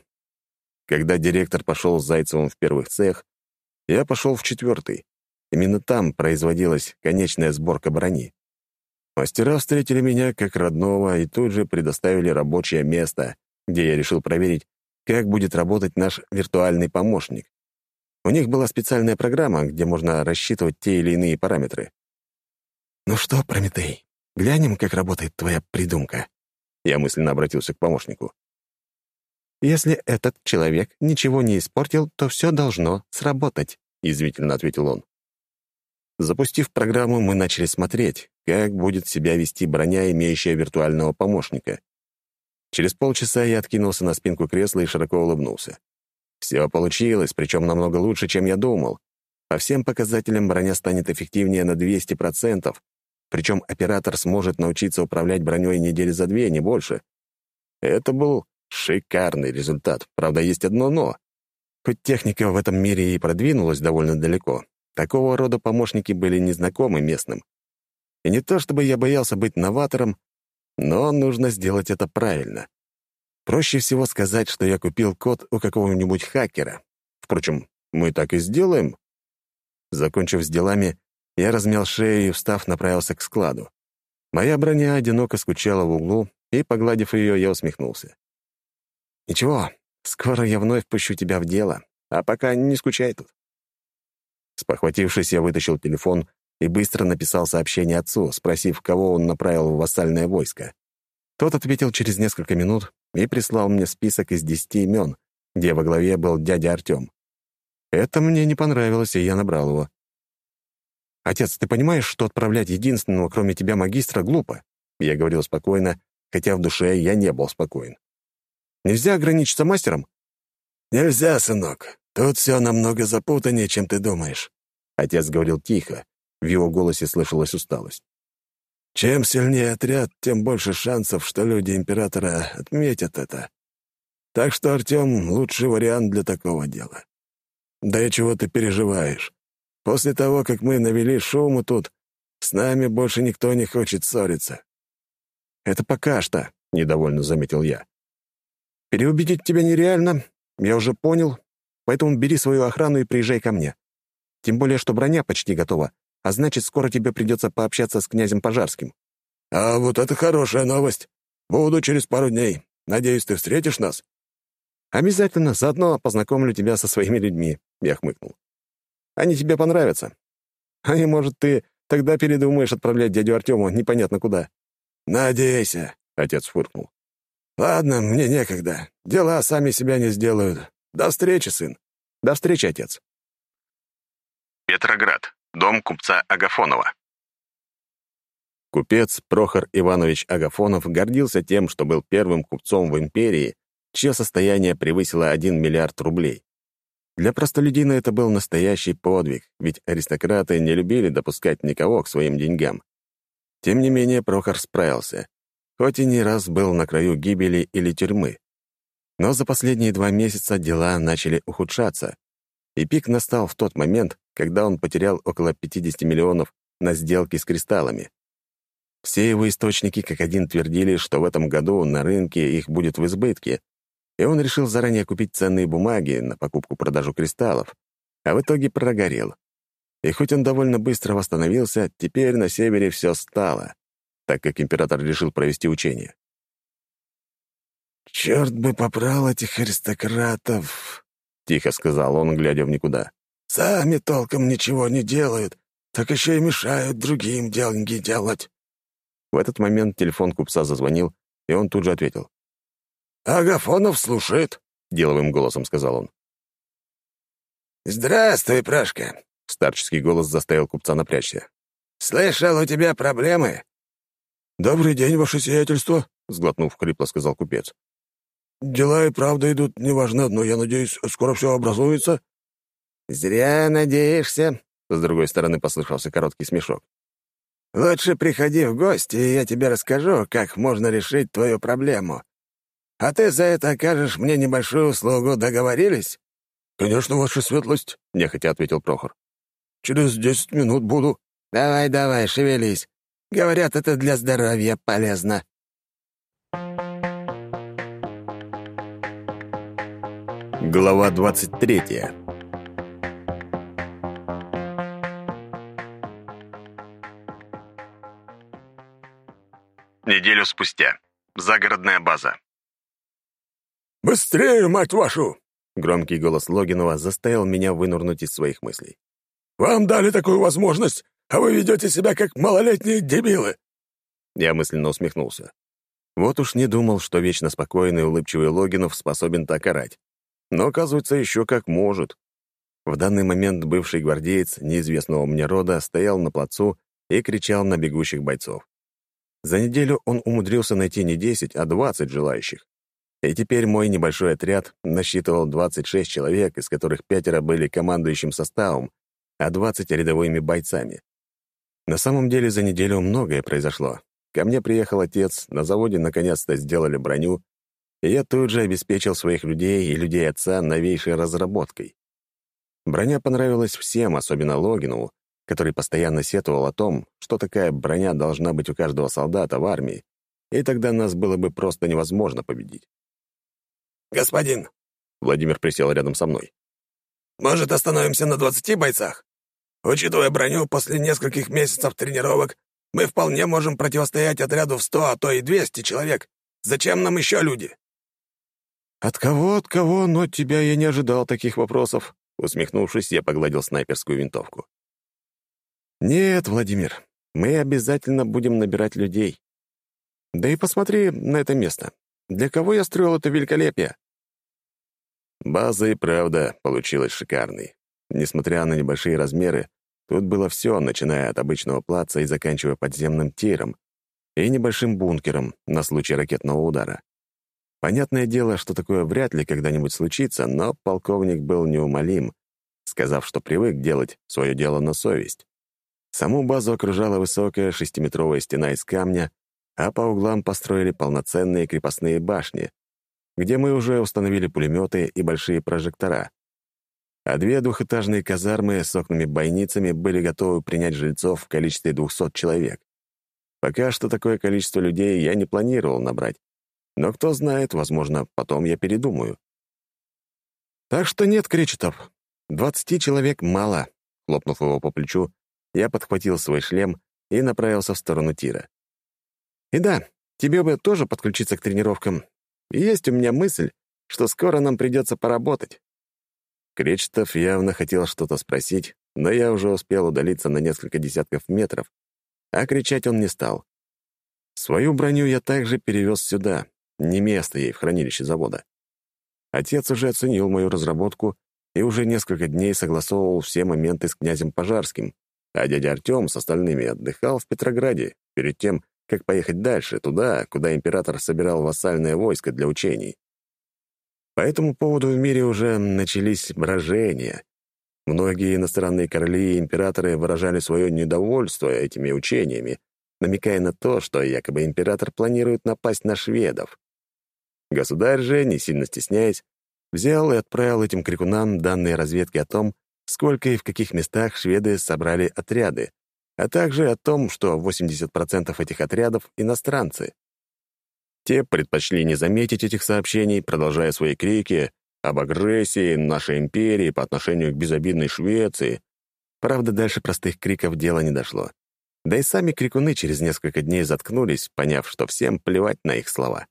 Когда директор пошел с Зайцевым в первый цех, я пошел в четвертый. Именно там производилась конечная сборка брони. Мастера встретили меня как родного и тут же предоставили рабочее место, где я решил проверить, как будет работать наш виртуальный помощник. У них была специальная программа, где можно рассчитывать те или иные параметры. «Ну что, Прометей, глянем, как работает твоя придумка?» Я мысленно обратился к помощнику. «Если этот человек ничего не испортил, то все должно сработать», — извительно ответил он. Запустив программу, мы начали смотреть, как будет себя вести броня, имеющая виртуального помощника. Через полчаса я откинулся на спинку кресла и широко улыбнулся. Все получилось, причем намного лучше, чем я думал. По всем показателям броня станет эффективнее на 200%, причем оператор сможет научиться управлять броней недели за две, не больше. Это был шикарный результат. Правда, есть одно «но». Хоть техника в этом мире и продвинулась довольно далеко, Такого рода помощники были незнакомы местным. И не то чтобы я боялся быть новатором, но нужно сделать это правильно. Проще всего сказать, что я купил код у какого-нибудь хакера. Впрочем, мы так и сделаем. Закончив с делами, я размял шею и, встав, направился к складу. Моя броня одиноко скучала в углу, и, погладив ее, я усмехнулся. «Ничего, скоро я вновь пущу тебя в дело, а пока не скучай тут». Спохватившись, я вытащил телефон и быстро написал сообщение отцу, спросив, кого он направил в вассальное войско. Тот ответил через несколько минут и прислал мне список из десяти имен, где во главе был дядя Артем. Это мне не понравилось, и я набрал его. «Отец, ты понимаешь, что отправлять единственного, кроме тебя, магистра, глупо?» Я говорил спокойно, хотя в душе я не был спокоен. «Нельзя ограничиться мастером?» «Нельзя, сынок. Тут все намного запутаннее, чем ты думаешь». Отец говорил тихо, в его голосе слышалась усталость. «Чем сильнее отряд, тем больше шансов, что люди императора отметят это. Так что, Артем, лучший вариант для такого дела. Да и чего ты переживаешь? После того, как мы навели шуму тут, с нами больше никто не хочет ссориться». «Это пока что», — недовольно заметил я. «Переубедить тебя нереально, я уже понял, поэтому бери свою охрану и приезжай ко мне. Тем более, что броня почти готова, а значит, скоро тебе придется пообщаться с князем Пожарским». «А вот это хорошая новость. Буду через пару дней. Надеюсь, ты встретишь нас?» «Обязательно. Заодно познакомлю тебя со своими людьми», — я хмыкнул. «Они тебе понравятся. А и, может, ты тогда передумаешь отправлять дядю Артему непонятно куда». «Надейся», — отец фыркнул. «Ладно, мне некогда. Дела сами себя не сделают. До встречи, сын». «До встречи, отец». Петроград. Дом купца Агафонова. Купец Прохор Иванович Агафонов гордился тем, что был первым купцом в империи, чье состояние превысило 1 миллиард рублей. Для простолюдина это был настоящий подвиг, ведь аристократы не любили допускать никого к своим деньгам. Тем не менее, Прохор справился, хоть и не раз был на краю гибели или тюрьмы. Но за последние два месяца дела начали ухудшаться, и пик настал в тот момент, когда он потерял около 50 миллионов на сделке с кристаллами. Все его источники как один твердили, что в этом году на рынке их будет в избытке, и он решил заранее купить ценные бумаги на покупку-продажу кристаллов, а в итоге прогорел. И хоть он довольно быстро восстановился, теперь на севере все стало, так как император решил провести учение. «Черт бы попрал этих аристократов!» — тихо сказал он, глядя в никуда. «Сами толком ничего не делают, так еще и мешают другим деньги делать». В этот момент телефон купца зазвонил, и он тут же ответил. «Агафонов слушает», — деловым голосом сказал он. «Здравствуй, Прошка», — старческий голос заставил купца напрячься. «Слышал, у тебя проблемы?» «Добрый день, ваше сиятельство», — сглотнув хрипло, сказал купец. «Дела и правда идут неважно, но я надеюсь, скоро все образуется». «Зря надеешься», — с другой стороны послышался короткий смешок. «Лучше приходи в гости, и я тебе расскажу, как можно решить твою проблему. А ты за это окажешь мне небольшую услугу, договорились?» «Конечно, ваша светлость», — нехотя ответил Прохор. «Через десять минут буду». «Давай, давай, шевелись. Говорят, это для здоровья полезно». Глава двадцать третья. Неделю спустя. Загородная база. «Быстрее, мать вашу!» Громкий голос Логинова заставил меня вынурнуть из своих мыслей. «Вам дали такую возможность, а вы ведете себя как малолетние дебилы!» Я мысленно усмехнулся. Вот уж не думал, что вечно спокойный и улыбчивый Логинов способен так орать. Но, оказывается, еще как может. В данный момент бывший гвардеец неизвестного мне рода стоял на плацу и кричал на бегущих бойцов. За неделю он умудрился найти не 10, а 20 желающих. И теперь мой небольшой отряд насчитывал 26 человек, из которых пятеро были командующим составом, а 20 — рядовыми бойцами. На самом деле за неделю многое произошло. Ко мне приехал отец, на заводе наконец-то сделали броню, я тут же обеспечил своих людей и людей отца новейшей разработкой. Броня понравилась всем, особенно Логинову, который постоянно сетовал о том, что такая броня должна быть у каждого солдата в армии, и тогда нас было бы просто невозможно победить. «Господин!» — Владимир присел рядом со мной. «Может, остановимся на двадцати бойцах? Учитывая броню, после нескольких месяцев тренировок мы вполне можем противостоять отряду в сто, а то и двести человек. Зачем нам еще люди?» «От кого, от кого, но от тебя я не ожидал таких вопросов», Усмехнувшись, я погладил снайперскую винтовку. «Нет, Владимир, мы обязательно будем набирать людей. Да и посмотри на это место. Для кого я строил это великолепие?» База и правда получилась шикарной. Несмотря на небольшие размеры, тут было все, начиная от обычного плаца и заканчивая подземным тиром и небольшим бункером на случай ракетного удара. Понятное дело, что такое вряд ли когда-нибудь случится, но полковник был неумолим, сказав, что привык делать свое дело на совесть. Саму базу окружала высокая шестиметровая стена из камня, а по углам построили полноценные крепостные башни, где мы уже установили пулеметы и большие прожектора. А две двухэтажные казармы с окнами-бойницами были готовы принять жильцов в количестве 200 человек. Пока что такое количество людей я не планировал набрать. Но кто знает, возможно, потом я передумаю. Так что нет кречетов. Двадцати человек мало. Хлопнув его по плечу, я подхватил свой шлем и направился в сторону тира. И да, тебе бы тоже подключиться к тренировкам. Есть у меня мысль, что скоро нам придется поработать. Кречетов явно хотел что-то спросить, но я уже успел удалиться на несколько десятков метров, а кричать он не стал. Свою броню я также перевез сюда, не место ей в хранилище завода. Отец уже оценил мою разработку и уже несколько дней согласовывал все моменты с князем Пожарским, а дядя Артем с остальными отдыхал в Петрограде перед тем, как поехать дальше, туда, куда император собирал вассальное войско для учений. По этому поводу в мире уже начались брожения. Многие иностранные короли и императоры выражали свое недовольство этими учениями, намекая на то, что якобы император планирует напасть на шведов. Государь же, не сильно стесняясь, взял и отправил этим крикунам данные разведки о том, сколько и в каких местах шведы собрали отряды, а также о том, что 80% этих отрядов — иностранцы. Те предпочли не заметить этих сообщений, продолжая свои крики об агрессии нашей империи по отношению к безобидной Швеции. Правда, дальше простых криков дело не дошло. Да и сами крикуны через несколько дней заткнулись, поняв, что всем плевать на их слова.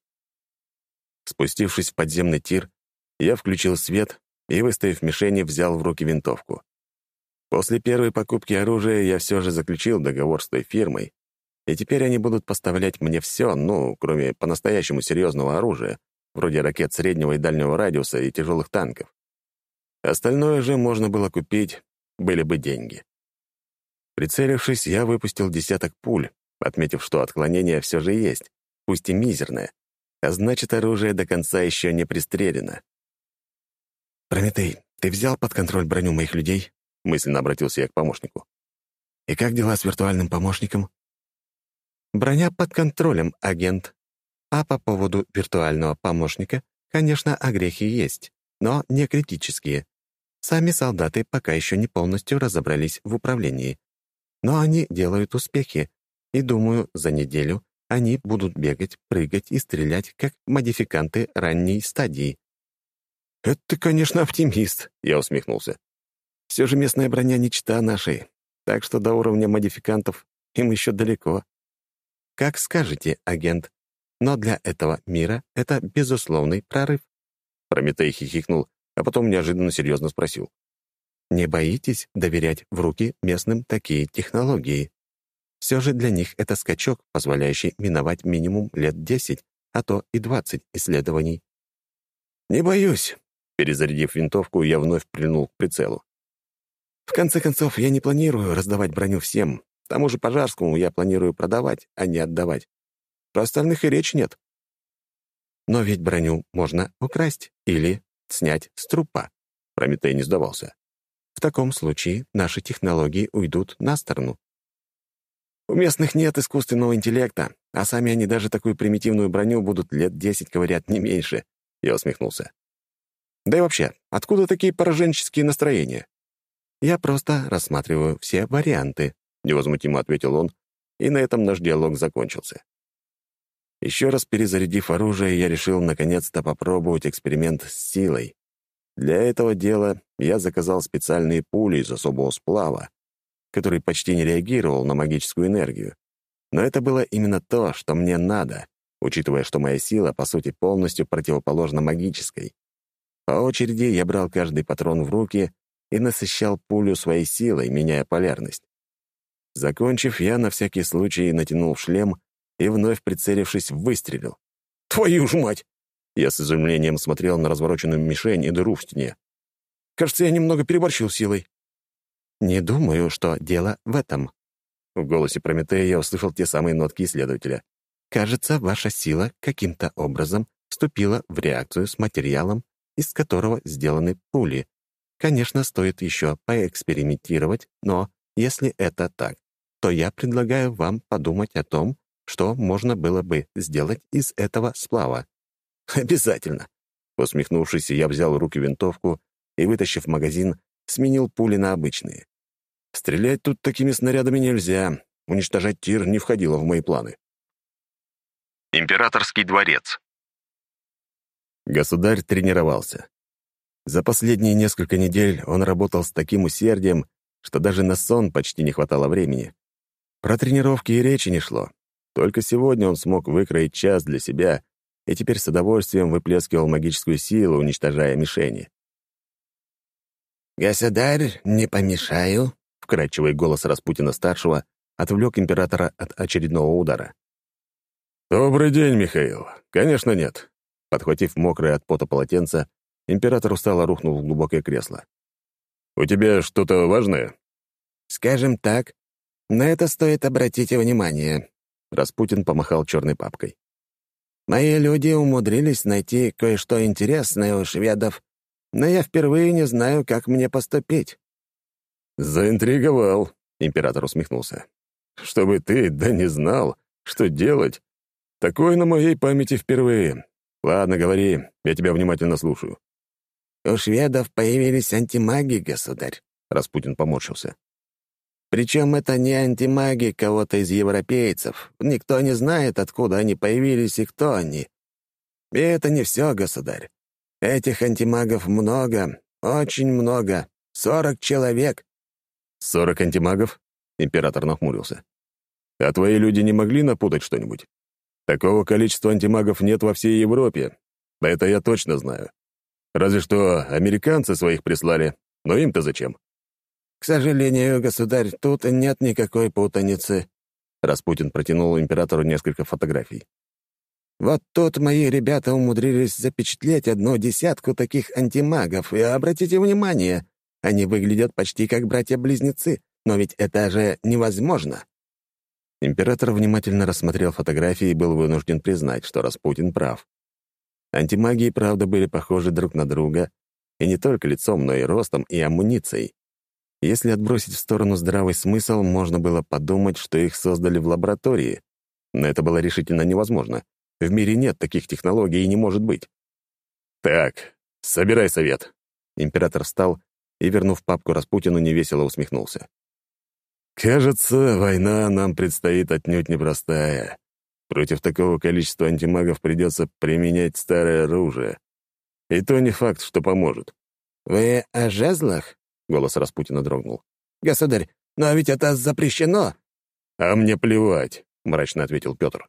Спустившись в подземный тир, я включил свет и, выставив мишени, взял в руки винтовку. После первой покупки оружия я все же заключил договор с той фирмой, и теперь они будут поставлять мне все, ну, кроме по-настоящему серьезного оружия, вроде ракет среднего и дальнего радиуса и тяжелых танков. Остальное же можно было купить, были бы деньги. Прицелившись, я выпустил десяток пуль, отметив, что отклонение все же есть, пусть и мизерное, а значит, оружие до конца еще не пристрелено. «Прометей, ты взял под контроль броню моих людей?» — мысленно обратился я к помощнику. «И как дела с виртуальным помощником?» «Броня под контролем, агент. А по поводу виртуального помощника, конечно, огрехи есть, но не критические. Сами солдаты пока еще не полностью разобрались в управлении. Но они делают успехи, и, думаю, за неделю они будут бегать, прыгать и стрелять, как модификанты ранней стадии. «Это ты, конечно, оптимист», — я усмехнулся. «Все же местная броня не чита нашей, так что до уровня модификантов им еще далеко». «Как скажете, агент, но для этого мира это безусловный прорыв». Прометей хихикнул, а потом неожиданно серьезно спросил. «Не боитесь доверять в руки местным такие технологии? Все же для них это скачок, позволяющий миновать минимум лет 10, а то и 20 исследований». «Не боюсь», Перезарядив винтовку, я вновь прильнул к прицелу. В конце концов, я не планирую раздавать броню всем. Тому же Пожарскому я планирую продавать, а не отдавать. Про остальных и речь нет. Но ведь броню можно украсть или снять с трупа. Прометей не сдавался. В таком случае наши технологии уйдут на сторону. У местных нет искусственного интеллекта, а сами они даже такую примитивную броню будут лет десять ковырять не меньше. Я усмехнулся. Да и вообще, откуда такие пораженческие настроения? Я просто рассматриваю все варианты, невозмутимо ответил он, и на этом наш диалог закончился. Еще раз перезарядив оружие, я решил наконец-то попробовать эксперимент с силой. Для этого дела я заказал специальные пули из особого сплава, который почти не реагировал на магическую энергию. Но это было именно то, что мне надо, учитывая, что моя сила, по сути, полностью противоположна магической. По очереди я брал каждый патрон в руки и насыщал пулю своей силой, меняя полярность. Закончив, я на всякий случай натянул шлем и, вновь прицелившись, выстрелил. «Твою ж мать!» Я с изумлением смотрел на развороченную мишень и дыру в стене. «Кажется, я немного переборщил силой». «Не думаю, что дело в этом». В голосе Прометея я услышал те самые нотки исследователя. «Кажется, ваша сила каким-то образом вступила в реакцию с материалом, из которого сделаны пули. Конечно, стоит еще поэкспериментировать, но если это так, то я предлагаю вам подумать о том, что можно было бы сделать из этого сплава. Обязательно. Усмехнувшись, я взял в руки винтовку и, вытащив магазин, сменил пули на обычные. Стрелять тут такими снарядами нельзя. Уничтожать тир не входило в мои планы. Императорский дворец. Государь тренировался. За последние несколько недель он работал с таким усердием, что даже на сон почти не хватало времени. Про тренировки и речи не шло. Только сегодня он смог выкроить час для себя и теперь с удовольствием выплескивал магическую силу, уничтожая мишени. «Государь, не помешаю?» — вкрадчивый голос Распутина-старшего отвлек императора от очередного удара. «Добрый день, Михаил. Конечно, нет. Подхватив мокрое от пота полотенце, император устало рухнул в глубокое кресло. «У тебя что-то важное?» «Скажем так, на это стоит обратить внимание», — Распутин помахал черной папкой. «Мои люди умудрились найти кое-что интересное у шведов, но я впервые не знаю, как мне поступить». «Заинтриговал», — император усмехнулся. «Чтобы ты, да не знал, что делать. Такое на моей памяти впервые. Ладно, говори, я тебя внимательно слушаю». «У шведов появились антимаги, государь», — Распутин поморщился. «Причем это не антимаги кого-то из европейцев. Никто не знает, откуда они появились и кто они. И это не все, государь. Этих антимагов много, очень много. Сорок человек». «Сорок антимагов?» — император нахмурился. «А твои люди не могли напутать что-нибудь? Такого количества антимагов нет во всей Европе. Это я точно знаю. Разве что американцы своих прислали, но им-то зачем? «К сожалению, государь, тут нет никакой путаницы», Распутин протянул императору несколько фотографий. «Вот тут мои ребята умудрились запечатлеть одну десятку таких антимагов, и обратите внимание, они выглядят почти как братья-близнецы, но ведь это же невозможно». Император внимательно рассмотрел фотографии и был вынужден признать, что Распутин прав. Антимаги и правда были похожи друг на друга, и не только лицом, но и ростом и амуницией. Если отбросить в сторону здравый смысл, можно было подумать, что их создали в лаборатории. Но это было решительно невозможно. В мире нет таких технологий и не может быть. «Так, собирай совет». Император встал и, вернув папку Распутину, невесело усмехнулся. «Кажется, война нам предстоит отнюдь непростая. Против такого количества антимагов придется применять старое оружие. И то не факт, что поможет. «Вы о жезлах?» — голос Распутина дрогнул. «Государь, но ведь это запрещено!» «А мне плевать», — мрачно ответил Петр.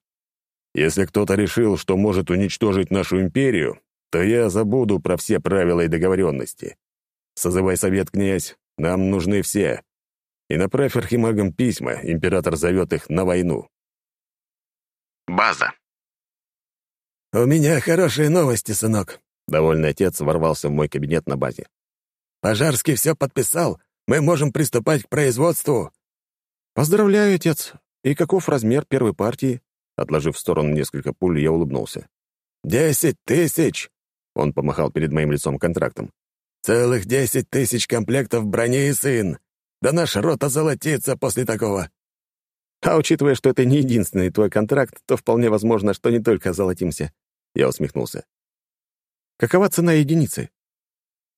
«Если кто-то решил, что может уничтожить нашу империю, то я забуду про все правила и договоренности. Созывай совет, князь, нам нужны все. И направь архимагам письма, император зовет их на войну». База. «У меня хорошие новости, сынок», — довольный отец ворвался в мой кабинет на базе. «Пожарский все подписал. Мы можем приступать к производству». «Поздравляю, отец. И каков размер первой партии?» Отложив в сторону несколько пуль, я улыбнулся. «Десять тысяч!» — он помахал перед моим лицом контрактом. «Целых десять тысяч комплектов брони и сын! Да наш рот озолотится после такого!» А учитывая, что это не единственный твой контракт, то вполне возможно, что не только золотимся. Я усмехнулся. Какова цена единицы?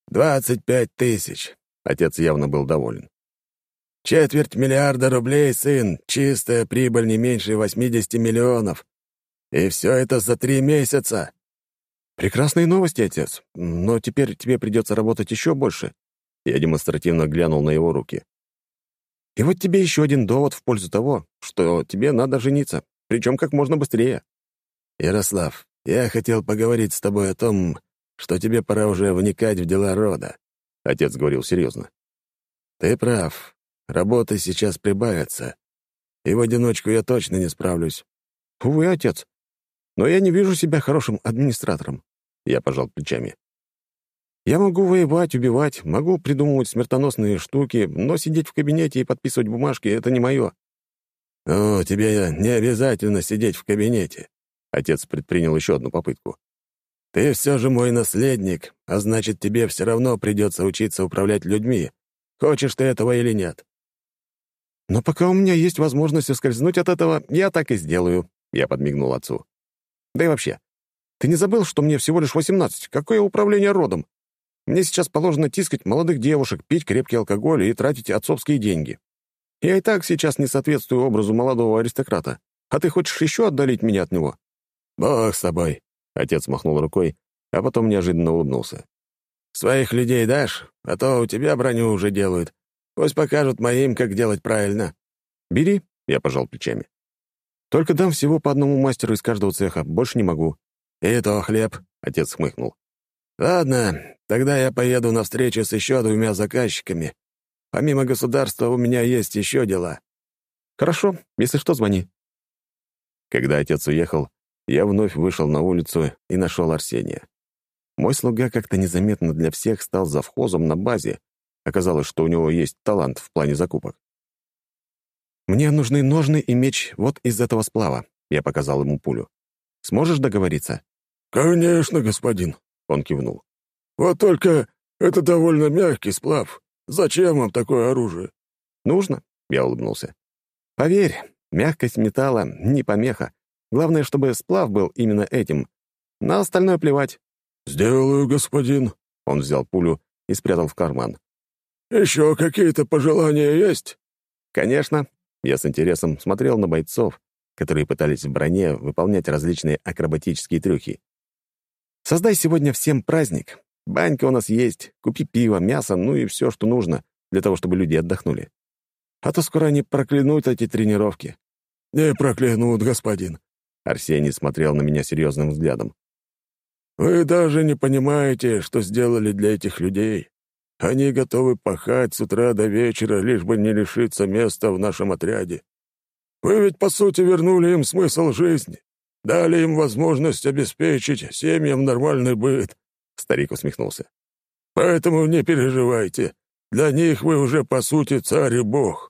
«Двадцать пять тысяч», — отец явно был доволен. «Четверть миллиарда рублей, сын, чистая прибыль не меньше восьмидесяти миллионов. И все это за три месяца». «Прекрасные новости, отец, но теперь тебе придется работать еще больше». Я демонстративно глянул на его руки. И вот тебе еще один довод в пользу того, что тебе надо жениться, причем как можно быстрее. Ярослав, я хотел поговорить с тобой о том, что тебе пора уже вникать в дела рода. Отец говорил серьезно. Ты прав. Работы сейчас прибавятся. И в одиночку я точно не справлюсь. Увы, отец. Но я не вижу себя хорошим администратором. Я пожал плечами. Я могу воевать, убивать, могу придумывать смертоносные штуки, но сидеть в кабинете и подписывать бумажки — это не мое. «Ну, тебе не обязательно сидеть в кабинете». Отец предпринял еще одну попытку. «Ты все же мой наследник, а значит, тебе все равно придется учиться управлять людьми, хочешь ты этого или нет». «Но пока у меня есть возможность ускользнуть от этого, я так и сделаю», — я подмигнул отцу. «Да и вообще, ты не забыл, что мне всего лишь восемнадцать? Какое управление родом? Мне сейчас положено тискать молодых девушек, пить крепкий алкоголь и тратить отцовские деньги. Я и так сейчас не соответствую образу молодого аристократа. А ты хочешь еще отдалить меня от него?» «Бог с тобой», — отец махнул рукой, а потом неожиданно улыбнулся. «Своих людей дашь, а то у тебя броню уже делают. Пусть покажут моим, как делать правильно». «Бери», — я пожал плечами. «Только дам всего по одному мастеру из каждого цеха, больше не могу». «И то хлеб», — отец хмыкнул. «Ладно, тогда я поеду на встречу с еще двумя заказчиками. Помимо государства у меня есть еще дела». «Хорошо, если что, звони». Когда отец уехал, я вновь вышел на улицу и нашел Арсения. Мой слуга как-то незаметно для всех стал завхозом на базе. Оказалось, что у него есть талант в плане закупок. «Мне нужны ножны и меч вот из этого сплава», — я показал ему пулю. «Сможешь договориться?» «Конечно, господин», — он кивнул. «Вот только это довольно мягкий сплав. Зачем вам такое оружие?» «Нужно», — я улыбнулся. «Поверь, мягкость металла — не помеха. Главное, чтобы сплав был именно этим. На остальное плевать». «Сделаю, господин». Он взял пулю и спрятал в карман. «Еще какие-то пожелания есть?» «Конечно». Я с интересом смотрел на бойцов, которые пытались в броне выполнять различные акробатические трюки. «Создай сегодня всем праздник. Банька у нас есть, купи пиво, мясо, ну и все, что нужно, для того, чтобы люди отдохнули. А то скоро они проклянут эти тренировки». «Не проклянут, господин». Арсений смотрел на меня серьезным взглядом. «Вы даже не понимаете, что сделали для этих людей. Они готовы пахать с утра до вечера, лишь бы не лишиться места в нашем отряде. Вы ведь, по сути, вернули им смысл жизни, дали им возможность обеспечить семьям нормальный быт. Старик усмехнулся. «Поэтому не переживайте. Для них вы уже, по сути, царь и бог».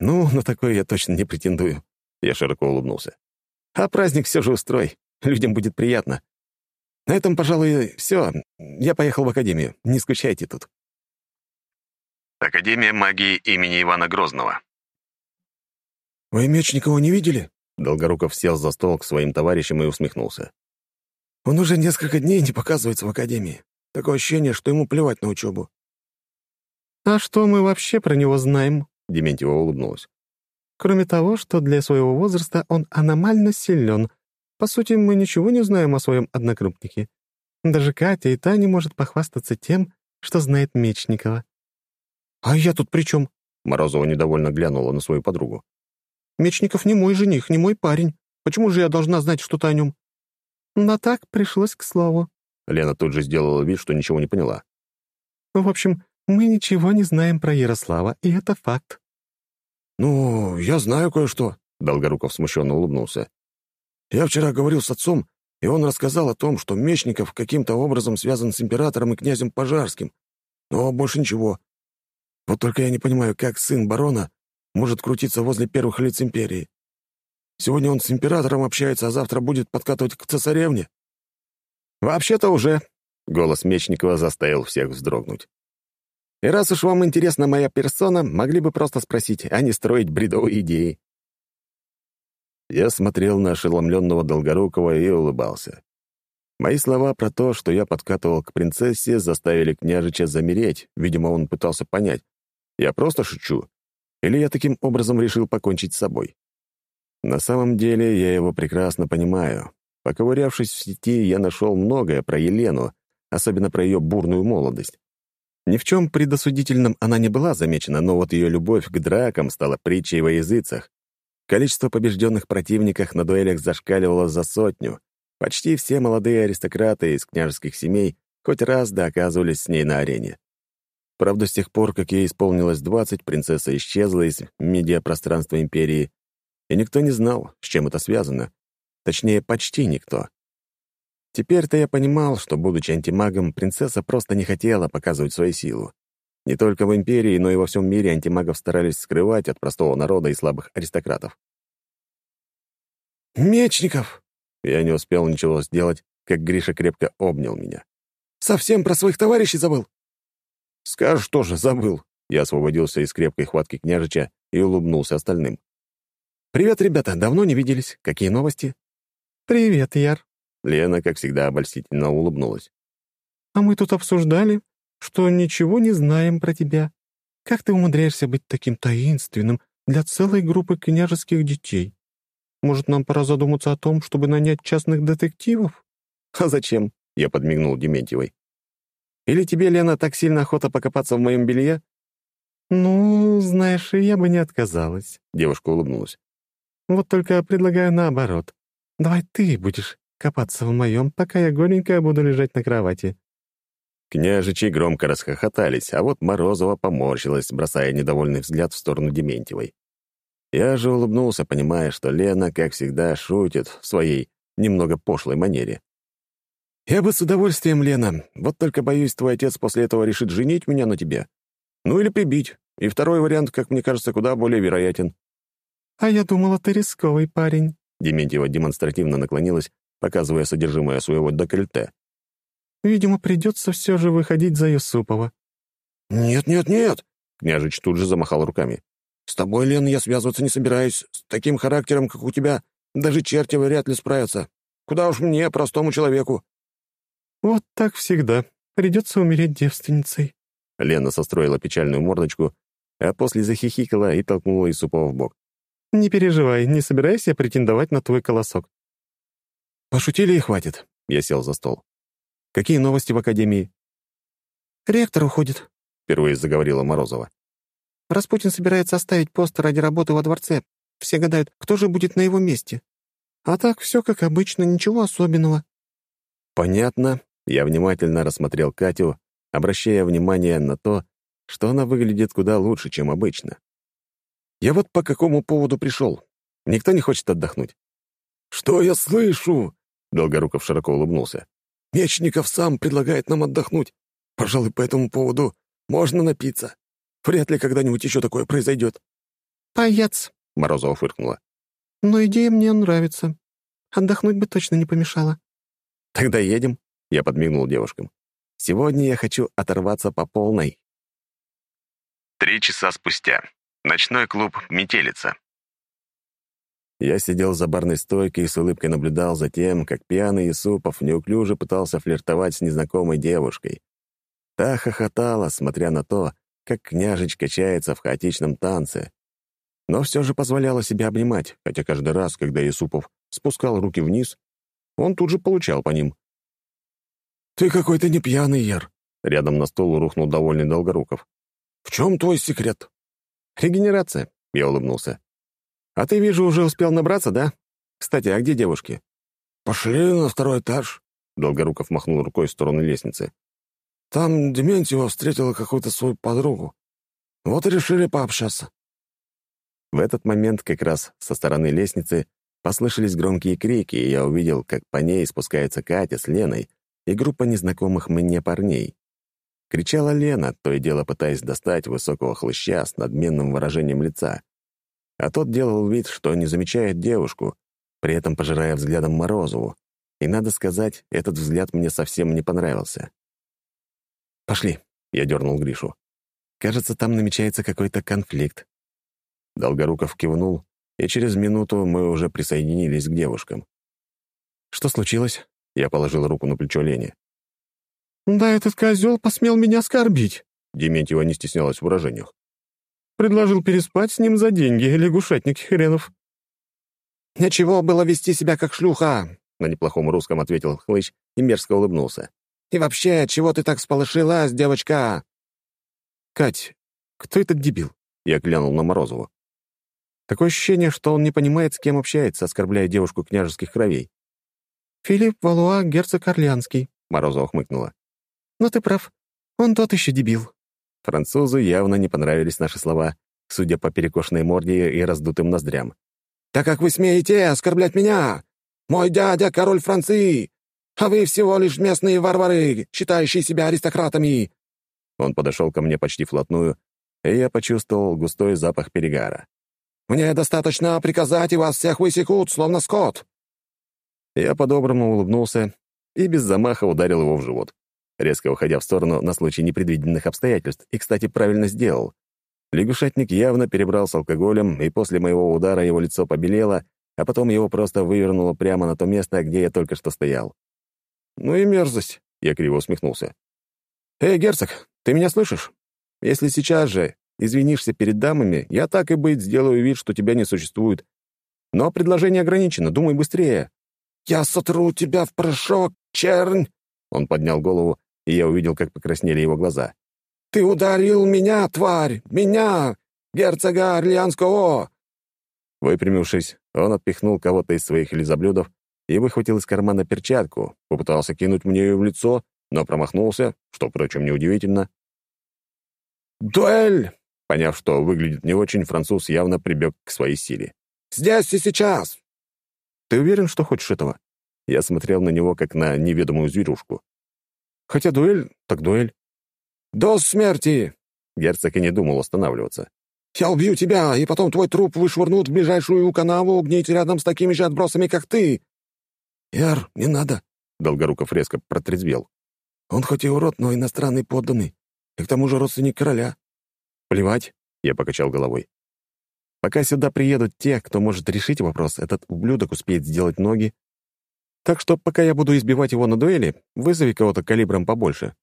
«Ну, на такое я точно не претендую», — я широко улыбнулся. «А праздник все же устрой. Людям будет приятно. На этом, пожалуй, все. Я поехал в академию. Не скучайте тут». Академия магии имени Ивана Грозного. «Вы Мечникова не видели?» Долгоруков сел за стол к своим товарищам и усмехнулся. Он уже несколько дней не показывается в академии. Такое ощущение, что ему плевать на учебу. «А что мы вообще про него знаем?» — Дементьева улыбнулась. «Кроме того, что для своего возраста он аномально силен. По сути, мы ничего не знаем о своем однокрупнике. Даже Катя и та не может похвастаться тем, что знает Мечникова». «А я тут при чем?» — Морозова недовольно глянула на свою подругу. «Мечников не мой жених, не мой парень. Почему же я должна знать что-то о нем?» Но так пришлось к слову. Лена тут же сделала вид, что ничего не поняла. В общем, мы ничего не знаем про Ярослава, и это факт. «Ну, я знаю кое-что», — Долгоруков смущенно улыбнулся. «Я вчера говорил с отцом, и он рассказал о том, что Мечников каким-то образом связан с императором и князем Пожарским. Но больше ничего. Вот только я не понимаю, как сын барона может крутиться возле первых лиц империи. Сегодня он с императором общается, а завтра будет подкатывать к цесаревне». «Вообще-то уже», — голос Мечникова заставил всех вздрогнуть. «И раз уж вам интересна моя персона, могли бы просто спросить, а не строить бредовые идеи». Я смотрел на ошеломленного Долгорукова и улыбался. Мои слова про то, что я подкатывал к принцессе, заставили княжича замереть. Видимо, он пытался понять. Я просто шучу? Или я таким образом решил покончить с собой? На самом деле я его прекрасно понимаю. Поковырявшись в сети, я нашел многое про Елену, особенно про ее бурную молодость. Ни в чем предосудительном она не была замечена, но вот ее любовь к дракам стала притчей во языцах. Количество побежденных противников на дуэлях зашкаливало за сотню. Почти все молодые аристократы из княжеских семей хоть раз да оказывались с ней на арене. Правда, с тех пор, как ей исполнилось 20, принцесса исчезла из медиапространства Империи, и никто не знал, с чем это связано. Точнее, почти никто. Теперь-то я понимал, что, будучи антимагом, принцесса просто не хотела показывать свою силу. Не только в Империи, но и во всем мире антимагов старались скрывать от простого народа и слабых аристократов. «Мечников!» Я не успел ничего сделать, как Гриша крепко обнял меня. «Совсем про своих товарищей забыл?» «Скажешь тоже, забыл». Я освободился из крепкой хватки княжича и улыбнулся остальным. «Привет, ребята, давно не виделись. Какие новости?» «Привет, Яр». Лена, как всегда, обольстительно улыбнулась. «А мы тут обсуждали, что ничего не знаем про тебя. Как ты умудряешься быть таким таинственным для целой группы княжеских детей? Может, нам пора задуматься о том, чтобы нанять частных детективов?» «А зачем?» — я подмигнул Дементьевой. «Или тебе, Лена, так сильно охота покопаться в моем белье?» «Ну, знаешь, я бы не отказалась», — девушка улыбнулась. Вот только предлагаю наоборот. Давай ты будешь копаться в моем, пока я голенькая буду лежать на кровати». Княжичи громко расхохотались, а вот Морозова поморщилась, бросая недовольный взгляд в сторону Дементьевой. Я же улыбнулся, понимая, что Лена, как всегда, шутит в своей немного пошлой манере. «Я бы с удовольствием, Лена. Вот только боюсь, твой отец после этого решит женить меня на тебе. Ну или прибить. И второй вариант, как мне кажется, куда более вероятен». «А я думала, ты рисковый парень». Дементьева демонстративно наклонилась, показывая содержимое своего декольте. «Видимо, придется все же выходить за Юсупова». «Нет, нет, нет!» — княжич тут же замахал руками. «С тобой, Лен, я связываться не собираюсь. С таким характером, как у тебя, даже черти вряд ли справятся. Куда уж мне, простому человеку». «Вот так всегда. Придется умереть девственницей». Лена состроила печальную мордочку, а после захихикала и толкнула Исупова в бок. «Не переживай, не собираюсь я претендовать на твой колосок». «Пошутили и хватит», — я сел за стол. «Какие новости в Академии?» «Ректор уходит», — впервые заговорила Морозова. «Распутин собирается оставить пост ради работы во дворце. Все гадают, кто же будет на его месте. А так все как обычно, ничего особенного». «Понятно». Я внимательно рассмотрел Катю, обращая внимание на то, что она выглядит куда лучше, чем обычно. «Я вот по какому поводу пришел. Никто не хочет отдохнуть». «Что я слышу?» — Долгоруков широко улыбнулся. «Мечников сам предлагает нам отдохнуть. Пожалуй, по этому поводу можно напиться. Вряд ли когда-нибудь еще такое произойдет». «Паяц!» — Морозова фыркнула. «Но идея мне нравится. Отдохнуть бы точно не помешало». «Тогда едем», — я подмигнул девушкам. «Сегодня я хочу оторваться по полной». Три часа спустя. Ночной клуб «Метелица». Я сидел за барной стойкой и с улыбкой наблюдал за тем, как пьяный Исупов неуклюже пытался флиртовать с незнакомой девушкой. Та хохотала, смотря на то, как княжич качается в хаотичном танце. Но все же позволяла себя обнимать, хотя каждый раз, когда Исупов спускал руки вниз, он тут же получал по ним. «Ты какой-то не пьяный, Ер!» Рядом на стол рухнул довольный Долгоруков. «В чем твой секрет?» «Регенерация», — я улыбнулся. «А ты, вижу, уже успел набраться, да? Кстати, а где девушки?» «Пошли на второй этаж», — Долгоруков махнул рукой в сторону лестницы. «Там Дементьева встретила какую-то свою подругу. Вот и решили пообщаться». В этот момент как раз со стороны лестницы послышались громкие крики, и я увидел, как по ней спускается Катя с Леной и группа незнакомых мне парней. Кричала Лена, то и дело пытаясь достать высокого хлыща с надменным выражением лица. А тот делал вид, что не замечает девушку, при этом пожирая взглядом Морозову. И, надо сказать, этот взгляд мне совсем не понравился. «Пошли», — я дернул Гришу. «Кажется, там намечается какой-то конфликт». Долгоруков кивнул, и через минуту мы уже присоединились к девушкам. «Что случилось?» — я положил руку на плечо Лене. «Да этот козел посмел меня оскорбить», — Дементьева не стеснялась в выражениях. «Предложил переспать с ним за деньги, лягушатник хренов». «Ничего было вести себя как шлюха», — на неплохом русском ответил Хлыч и мерзко улыбнулся. «И вообще, чего ты так сполошилась, девочка?» «Кать, кто этот дебил?» — я глянул на Морозову. Такое ощущение, что он не понимает, с кем общается, оскорбляя девушку княжеских кровей. «Филипп Валуа, герцог Орлеанский», — Морозова хмыкнула. «Но ты прав. Он тот еще дебил». Французу явно не понравились наши слова, судя по перекошенной морде и раздутым ноздрям. «Так как вы смеете оскорблять меня? Мой дядя — король Франции, а вы всего лишь местные варвары, считающие себя аристократами!» Он подошел ко мне почти вплотную, и я почувствовал густой запах перегара. Мне достаточно приказать, и вас всех высекут, словно скот». Я по-доброму улыбнулся и без замаха ударил его в живот, резко уходя в сторону на случай непредвиденных обстоятельств, и, кстати, правильно сделал. Лягушатник явно перебрал с алкоголем, и после моего удара его лицо побелело, а потом его просто вывернуло прямо на то место, где я только что стоял. «Ну и мерзость», — я криво усмехнулся. «Эй, герцог, ты меня слышишь? Если сейчас же извинишься перед дамами, я так и быть сделаю вид, что тебя не существует. Но предложение ограничено, думай быстрее». «Я сотру тебя в порошок, чернь!» Он поднял голову, и я увидел, как покраснели его глаза. «Ты ударил меня, тварь! Меня! Герцога Орлеанского!» Выпрямившись, он отпихнул кого-то из своих лизоблюдов и выхватил из кармана перчатку, попытался кинуть мне ее в лицо, но промахнулся, что, впрочем, неудивительно. «Дуэль!» Поняв, что выглядит не очень, француз явно прибег к своей силе. «Здесь и сейчас!» «Ты уверен, что хочешь этого?» Я смотрел на него, как на неведомую зверюшку. Хотя дуэль, так дуэль. «До смерти!» Герцог и не думал останавливаться. «Я убью тебя, и потом твой труп вышвырнут в ближайшую канаву гнить рядом с такими же отбросами, как ты!» «Яр, не надо!» Долгоруков резко протрезвел. «Он хоть и урод, но иностранный подданный, и к тому же родственник короля». «Плевать», — я покачал головой. «Пока сюда приедут те, кто может решить вопрос, этот ублюдок успеет сделать ноги. Так что пока я буду избивать его на дуэли, вызови кого-то калибром побольше».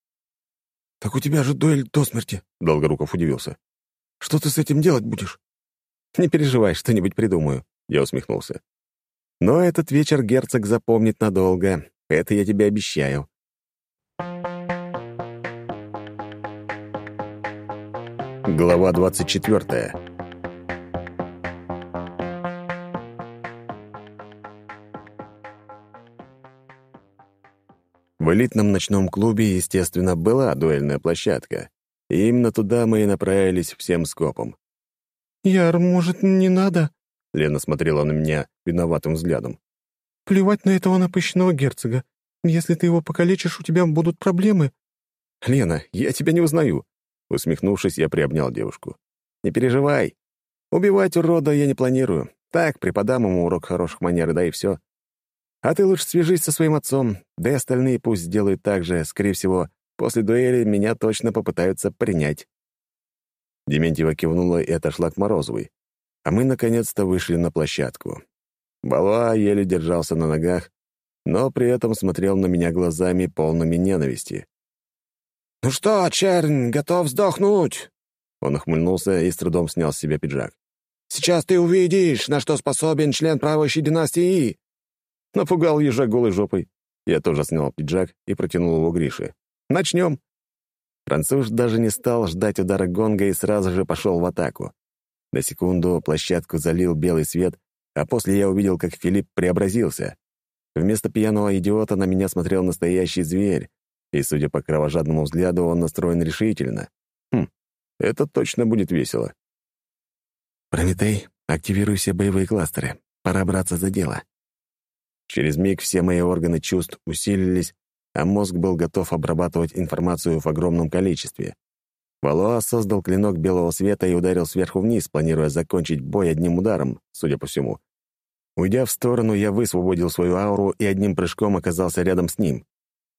«Так у тебя же дуэль до смерти», — Долгоруков удивился. «Что ты с этим делать будешь?» «Не переживай, что-нибудь придумаю», — я усмехнулся. «Но этот вечер герцог запомнит надолго, это я тебе обещаю». Глава 24. В элитном ночном клубе, естественно, была дуэльная площадка. И именно туда мы и направились всем скопом. «Яр, может, не надо?» Лена смотрела на меня виноватым взглядом. «Плевать на этого напыщенного герцога. Если ты его покалечишь, у тебя будут проблемы». «Лена, я тебя не узнаю. Усмехнувшись, я приобнял девушку. «Не переживай. Убивать урода я не планирую. Так, преподам ему урок хороших манер, да и все. А ты лучше свяжись со своим отцом, да и остальные пусть сделают так же. Скорее всего, после дуэли меня точно попытаются принять». Дементьева кивнула и отошла к Морозовой. А мы, наконец-то, вышли на площадку. Балуа еле держался на ногах, но при этом смотрел на меня глазами, полными ненависти. «Ну что, чернь, готов сдохнуть?» Он охмыльнулся и с трудом снял с себя пиджак. «Сейчас ты увидишь, на что способен член правящей династии!» Напугал ежа голой жопой. Я тоже снял пиджак и протянул его Грише. «Начнем!» Француз даже не стал ждать удара гонга и сразу же пошел в атаку. На секунду площадку залил белый свет, а после я увидел, как Филипп преобразился. Вместо пьяного идиота на меня смотрел настоящий зверь, и, судя по кровожадному взгляду, он настроен решительно. Хм, это точно будет весело. «Прометей, активируй все боевые кластеры. Пора браться за дело». Через миг все мои органы чувств усилились, а мозг был готов обрабатывать информацию в огромном количестве. Валуа создал клинок белого света и ударил сверху вниз, планируя закончить бой одним ударом, судя по всему. Уйдя в сторону, я высвободил свою ауру и одним прыжком оказался рядом с ним.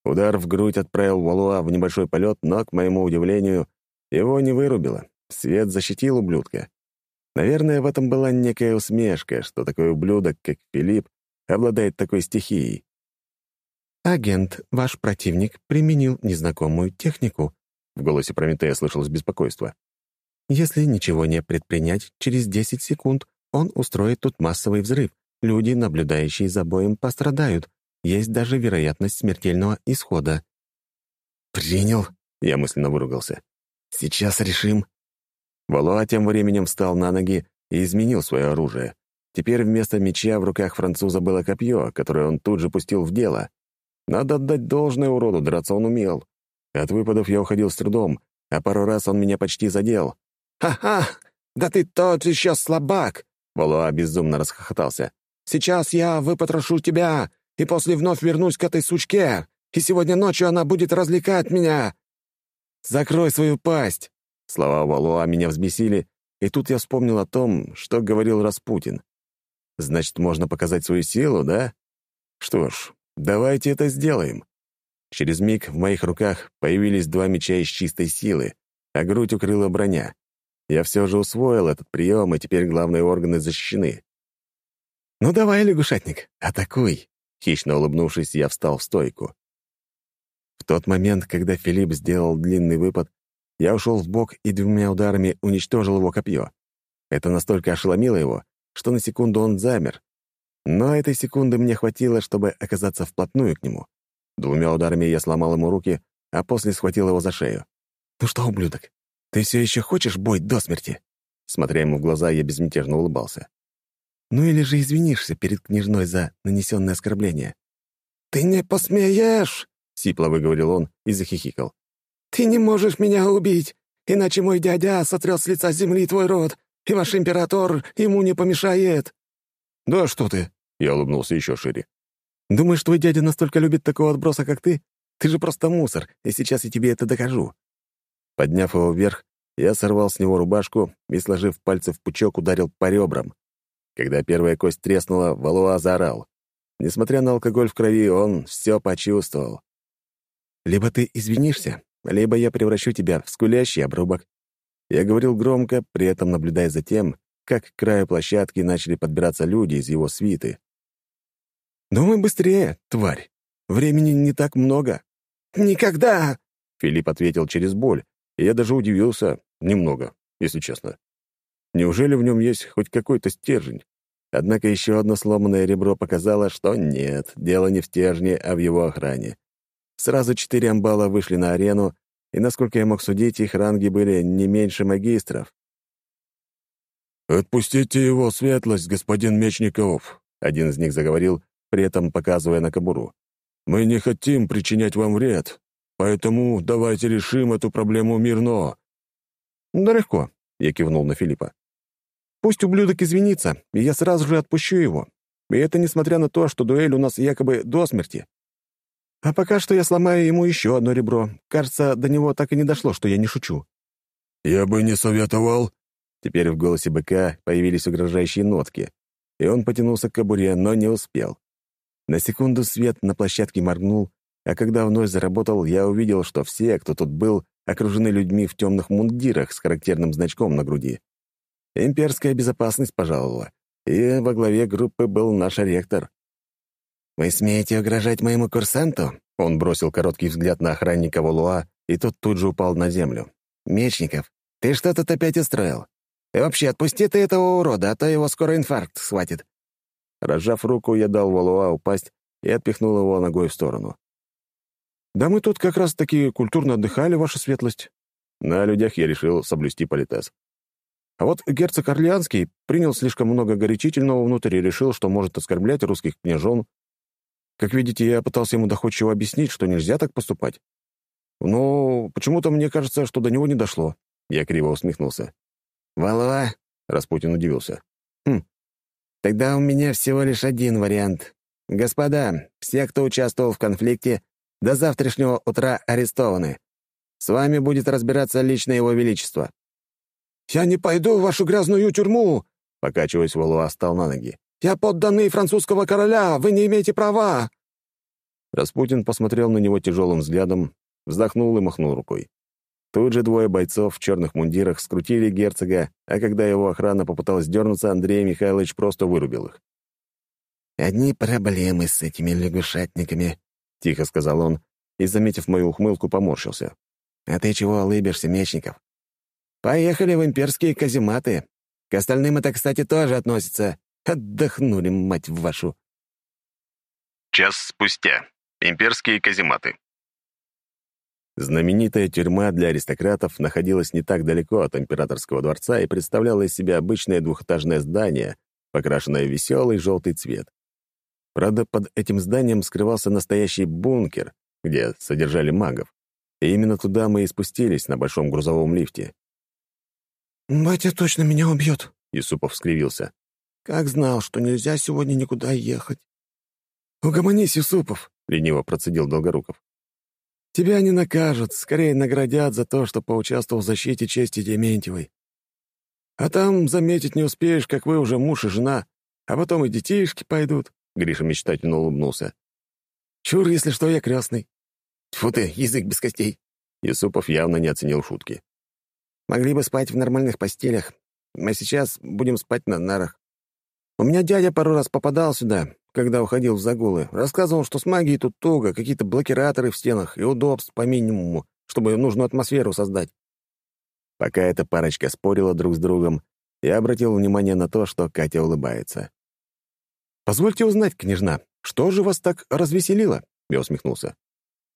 Удар в грудь отправил Валуа в небольшой полет, но, к моему удивлению, его не вырубило. Свет защитил ублюдка. Наверное, в этом была некая усмешка, что такой ублюдок, как Филипп, обладает такой стихией. «Агент, ваш противник применил незнакомую технику», — в голосе Прометея слышалось беспокойство. «Если ничего не предпринять, через 10 секунд он устроит тут массовый взрыв. Люди, наблюдающие за боем, пострадают. Есть даже вероятность смертельного исхода». «Принял?» — я мысленно выругался. «Сейчас решим». Валуа тем временем встал на ноги и изменил свое оружие. Теперь вместо меча в руках француза было копье, которое он тут же пустил в дело. Надо отдать должное уроду, драться он умел. От выпадов я уходил с трудом, а пару раз он меня почти задел. «Ха-ха! Да ты тот еще слабак!» Валуа безумно расхохотался. «Сейчас я выпотрошу тебя, и после вновь вернусь к этой сучке, и сегодня ночью она будет развлекать меня!» «Закрой свою пасть!» Слова Валуа меня взбесили, и тут я вспомнил о том, что говорил Распутин. «Значит, можно показать свою силу, да? Что ж, давайте это сделаем». Через миг в моих руках появились два меча из чистой силы, а грудь укрыла броня. Я все же усвоил этот прием, и теперь главные органы защищены. «Ну давай, лягушатник, атакуй!» Хищно улыбнувшись, я встал в стойку. В тот момент, когда Филипп сделал длинный выпад, я ушел в бок и двумя ударами уничтожил его копье. Это настолько ошеломило его, что на секунду он замер. Но этой секунды мне хватило, чтобы оказаться вплотную к нему. Двумя ударами я сломал ему руки, а после схватил его за шею. «Ну что, ублюдок, ты все еще хочешь бой до смерти?» Смотря ему в глаза, я безмятежно улыбался. Ну или же извинишься перед княжной за нанесенное оскорбление». «Ты не посмеешь!» — сипло выговорил он и захихикал. «Ты не можешь меня убить, иначе мой дядя сотрет с лица земли твой род, и ваш император ему не помешает». «Да что ты!» — я улыбнулся еще шире. Думаешь, твой дядя настолько любит такого отброса, как ты? Ты же просто мусор, и сейчас я тебе это докажу». Подняв его вверх, я сорвал с него рубашку и, сложив пальцы в пучок, ударил по ребрам. Когда первая кость треснула, Валуа заорал. Несмотря на алкоголь в крови, он все почувствовал. «Либо ты извинишься, либо я превращу тебя в скулящий обрубок». Я говорил громко, при этом наблюдая за тем, как к краю площадки начали подбираться люди из его свиты. «Думай быстрее, тварь. Времени не так много». «Никогда!» — Филипп ответил через боль, и я даже удивился немного, если честно. Неужели в нем есть хоть какой-то стержень? Однако еще одно сломанное ребро показало, что нет, дело не в стержне, а в его охране. Сразу четыре амбала вышли на арену, и, насколько я мог судить, их ранги были не меньше магистров. «Отпустите его, светлость, господин Мечников», — один из них заговорил, при этом показывая на кобуру. «Мы не хотим причинять вам вред, поэтому давайте решим эту проблему мирно». «Да легко», — я кивнул на Филиппа. «Пусть ублюдок извинится, и я сразу же отпущу его. И это несмотря на то, что дуэль у нас якобы до смерти. А пока что я сломаю ему еще одно ребро. Кажется, до него так и не дошло, что я не шучу». «Я бы не советовал». Теперь в голосе быка появились угрожающие нотки, и он потянулся к кобуре, но не успел. На секунду свет на площадке моргнул, а когда вновь заработал, я увидел, что все, кто тут был, окружены людьми в темных мундирах с характерным значком на груди. Имперская безопасность пожаловала, и во главе группы был наш ректор. «Вы смеете угрожать моему курсанту?» Он бросил короткий взгляд на охранника Валуа, и тот тут же упал на землю. «Мечников, ты что тут опять устроил? И вообще, отпусти ты этого урода, а то его скоро инфаркт схватит». Разжав руку, я дал Валуа упасть и отпихнул его ногой в сторону. «Да мы тут как раз-таки культурно отдыхали, ваша светлость». На людях я решил соблюсти политез. А вот герцог Орлеанский принял слишком много горячительного внутрь и решил, что может оскорблять русских княжон. Как видите, я пытался ему доходчиво объяснить, что нельзя так поступать. Но почему-то мне кажется, что до него не дошло. Я криво усмехнулся. «Валуа?» — Распутин удивился. «Хм, тогда у меня всего лишь один вариант. Господа, все, кто участвовал в конфликте, до завтрашнего утра арестованы. С вами будет разбираться лично его величество». «Я не пойду в вашу грязную тюрьму!» Покачиваясь, Валуа стал на ноги. «Я подданный французского короля! Вы не имеете права!» Распутин посмотрел на него тяжелым взглядом, вздохнул и махнул рукой. Тут же двое бойцов в черных мундирах скрутили герцога, а когда его охрана попыталась дернуться, Андрей Михайлович просто вырубил их. «Одни проблемы с этими лягушатниками», — тихо сказал он, и, заметив мою ухмылку, поморщился. «А ты чего улыбишься, Мечников? Поехали в имперские казематы. К остальным это, кстати, тоже относится. Отдохнули, мать вашу». Час спустя. Имперские казематы. Знаменитая тюрьма для аристократов находилась не так далеко от императорского дворца и представляла из себя обычное двухэтажное здание, покрашенное в веселый желтый цвет. Правда, под этим зданием скрывался настоящий бункер, где содержали магов. И именно туда мы и спустились на большом грузовом лифте. «Батя точно меня убьет», — Юсупов скривился. «Как знал, что нельзя сегодня никуда ехать». «Угомонись, Юсупов», — лениво процедил Долгоруков. «Тебя не накажут, скорее наградят за то, что поучаствовал в защите чести Дементьевой. А там заметить не успеешь, как вы уже муж и жена, а потом и детишки пойдут». Гриша мечтательно улыбнулся. «Чур, если что, я крестный». «Тьфу ты, язык без костей!» Юсупов явно не оценил шутки. «Могли бы спать в нормальных постелях, а сейчас будем спать на нарах. У меня дядя пару раз попадал сюда, когда уходил в загулы. Рассказывал, что с магией тут туго, какие-то блокираторы в стенах и удобств по минимуму, чтобы нужную атмосферу создать». Пока эта парочка спорила друг с другом, я обратил внимание на то, что Катя улыбается. «Позвольте узнать, княжна, что же вас так развеселило?» Я усмехнулся.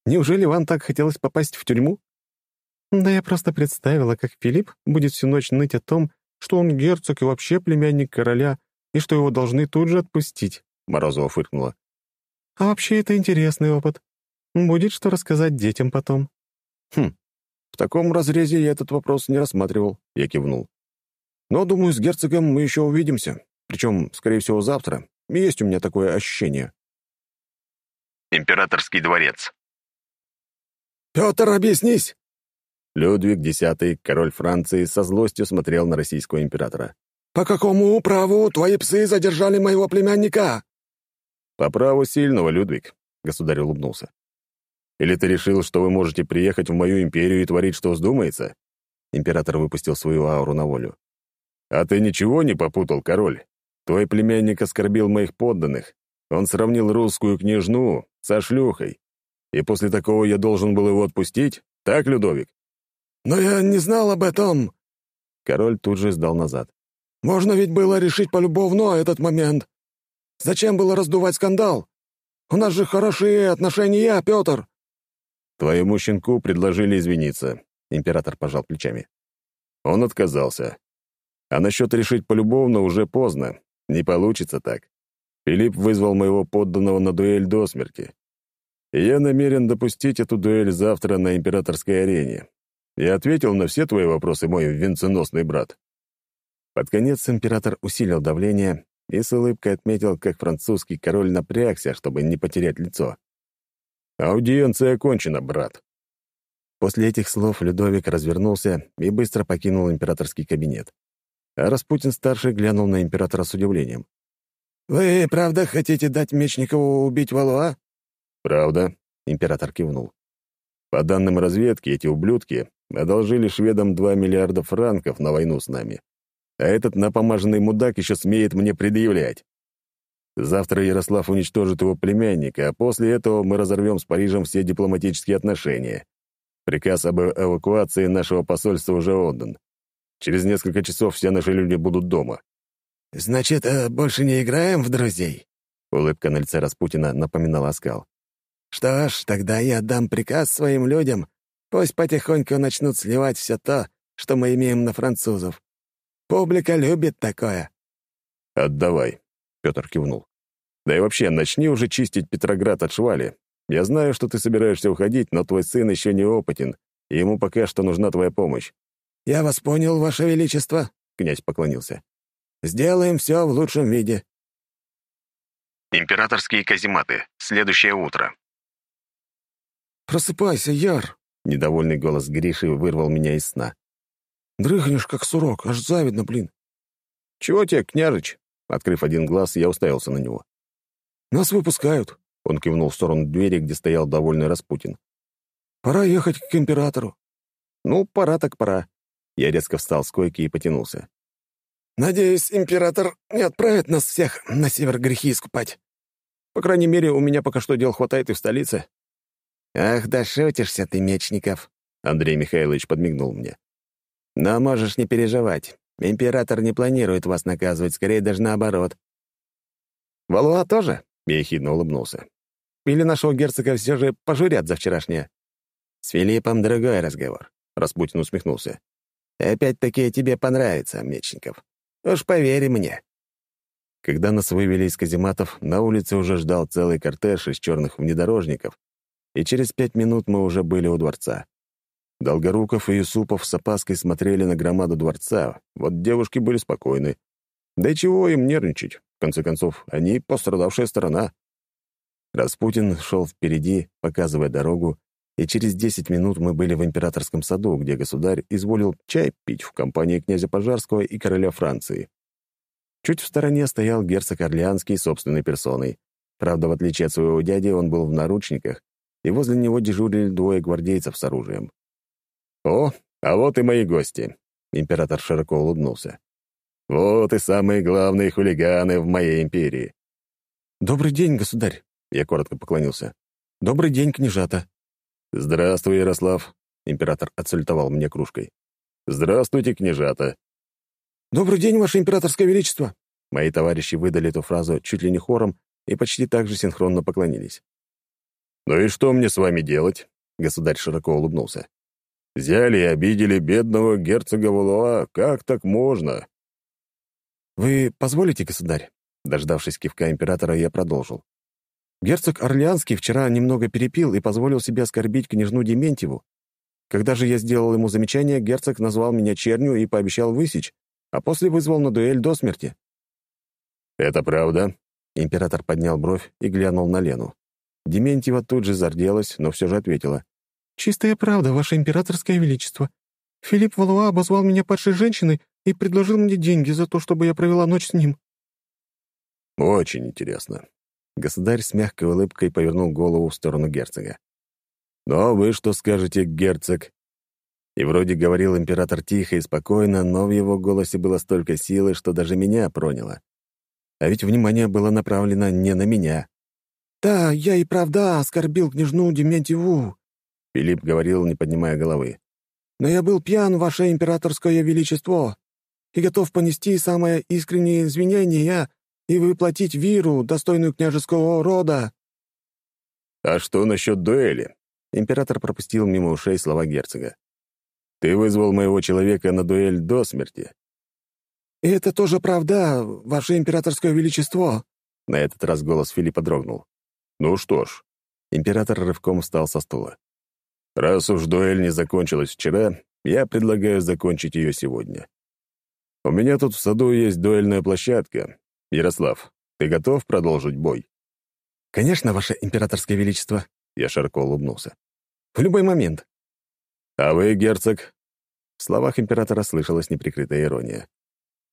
«Неужели вам так хотелось попасть в тюрьму?» «Да я просто представила, как Филипп будет всю ночь ныть о том, что он герцог и вообще племянник короля, и что его должны тут же отпустить», — Морозова фыркнула. «А вообще это интересный опыт. Будет что рассказать детям потом». «Хм, в таком разрезе я этот вопрос не рассматривал», — я кивнул. «Но, думаю, с герцогом мы еще увидимся, причем, скорее всего, завтра, есть у меня такое ощущение. Императорский дворец. «Петр, объяснись!» Людвиг X, король Франции, со злостью смотрел на российского императора. «По какому праву твои псы задержали моего племянника?» «По праву сильного, Людвиг», — государь улыбнулся. «Или ты решил, что вы можете приехать в мою империю и творить, что вздумается?» Император выпустил свою ауру на волю. «А ты ничего не попутал, король? Твой племянник оскорбил моих подданных. Он сравнил русскую княжну со шлюхой. И после такого я должен был его отпустить? Так, Людовик?» «Но я не знал об этом!» Король тут же сдал назад. «Можно ведь было решить полюбовно этот момент. Зачем было раздувать скандал? У нас же хорошие отношения, Петр!» «Твоему щенку предложили извиниться», — император пожал плечами. Он отказался. А насчет решить полюбовно уже поздно. Не получится так. Филипп вызвал моего подданного на дуэль до смерти. И я намерен допустить эту дуэль завтра на императорской арене. Я ответил на все твои вопросы, мой венценосный брат. Под конец император усилил давление и с улыбкой отметил, как французский король напрягся, чтобы не потерять лицо. «Аудиенция окончена, брат». После этих слов Людовик развернулся и быстро покинул императорский кабинет. А Распутин-старший глянул на императора с удивлением. «Вы правда хотите дать Мечникову убить Валуа?» «Правда», — император кивнул. «По данным разведки, эти ублюдки одолжили шведам 2 миллиарда франков на войну с нами. А этот напомаженный мудак еще смеет мне предъявлять. Завтра Ярослав уничтожит его племянника, а после этого мы разорвем с Парижем все дипломатические отношения. Приказ об эвакуации нашего посольства уже отдан. Через несколько часов все наши люди будут дома». «Значит, э, больше не играем в друзей?» Улыбка на лице Распутина напоминала оскал. «Что ж, тогда я дам приказ своим людям. Пусть потихоньку начнут сливать все то, что мы имеем на французов. Публика любит такое». «Отдавай», — Петр кивнул. «Да и вообще, начни уже чистить Петроград от швали. Я знаю, что ты собираешься уходить, но твой сын еще не опытен, и ему пока что нужна твоя помощь. «Я вас понял, Ваше Величество», — князь поклонился. «Сделаем все в лучшем виде». Императорские казематы. Следующее утро. «Просыпайся, Яр!» — недовольный голос Гриши вырвал меня из сна. «Дрыхнешь, как сурок, аж завидно, блин». «Чего тебе, княжич?» Открыв один глаз, я уставился на него. «Нас выпускают», — он кивнул в сторону двери, где стоял довольный Распутин. «Пора ехать к императору». «Ну, пора так пора. Я резко встал с койки и потянулся. «Надеюсь, император не отправит нас всех на север грехи искупать. По крайней мере, у меня пока что дел хватает и в столице». «Ах, да шутишься ты, Мечников!» Андрей Михайлович подмигнул мне. «Но можешь не переживать. Император не планирует вас наказывать, скорее даже наоборот». «Валуа тоже?» — я ехидно улыбнулся. «Или нашего герцога все же пожурят за вчерашнее?» «С Филиппом другой разговор», — Распутин усмехнулся. Опять-таки тебе понравится, Мечников. Уж поверь мне». Когда нас вывели из казематов, на улице уже ждал целый кортеж из черных внедорожников, и через пять минут мы уже были у дворца. Долгоруков и Юсупов с опаской смотрели на громаду дворца, вот девушки были спокойны. Да и чего им нервничать? В конце концов, они пострадавшая сторона. Распутин шел впереди, показывая дорогу, и через десять минут мы были в императорском саду, где государь изволил чай пить в компании князя Пожарского и короля Франции. Чуть в стороне стоял герцог Орлеанский собственной персоной. Правда, в отличие от своего дяди, он был в наручниках, и возле него дежурили двое гвардейцев с оружием. «О, а вот и мои гости!» — император широко улыбнулся. «Вот и самые главные хулиганы в моей империи!» «Добрый день, государь!» — я коротко поклонился. «Добрый день, княжата!» «Здравствуй, Ярослав», — император отсультовал мне кружкой. «Здравствуйте, княжата». «Добрый день, Ваше Императорское Величество!» Мои товарищи выдали эту фразу чуть ли не хором и почти так же синхронно поклонились. «Ну и что мне с вами делать?» — государь широко улыбнулся. «Взяли и обидели бедного герцога Валуа. Как так можно?» «Вы позволите, государь?» Дождавшись кивка императора, я продолжил. Герцог Орлеанский вчера немного перепил и позволил себе оскорбить княжну Дементьеву. Когда же я сделал ему замечание, герцог назвал меня чернью и пообещал высечь, а после вызвал на дуэль до смерти. «Это правда?» Император поднял бровь и глянул на Лену. Дементьева тут же зарделась, но все же ответила. «Чистая правда, Ваше Императорское Величество. Филипп Валуа обозвал меня падшей женщиной и предложил мне деньги за то, чтобы я провела ночь с ним». «Очень интересно». Государь с мягкой улыбкой повернул голову в сторону герцога. «Ну а вы что скажете, герцог?» И вроде говорил император тихо и спокойно, но в его голосе было столько силы, что даже меня проняло. А ведь внимание было направлено не на меня. «Да, я и правда оскорбил княжну Дементьеву», — Филипп говорил, не поднимая головы. «Но я был пьян, ваше императорское величество, и готов понести самое искреннее извинение и выплатить виру, достойную княжеского рода». «А что насчет дуэли?» Император пропустил мимо ушей слова герцога. «Ты вызвал моего человека на дуэль до смерти. «И это тоже правда, ваше императорское величество!» На этот раз голос Филиппа дрогнул. «Ну что ж». Император рывком встал со стула. «Раз уж дуэль не закончилась вчера, я предлагаю закончить ее сегодня. У меня тут в саду есть дуэльная площадка. Ярослав, ты готов продолжить бой?» «Конечно, ваше императорское величество», — я широко улыбнулся. «В любой момент». «А вы, герцог?» В словах императора слышалась неприкрытая ирония.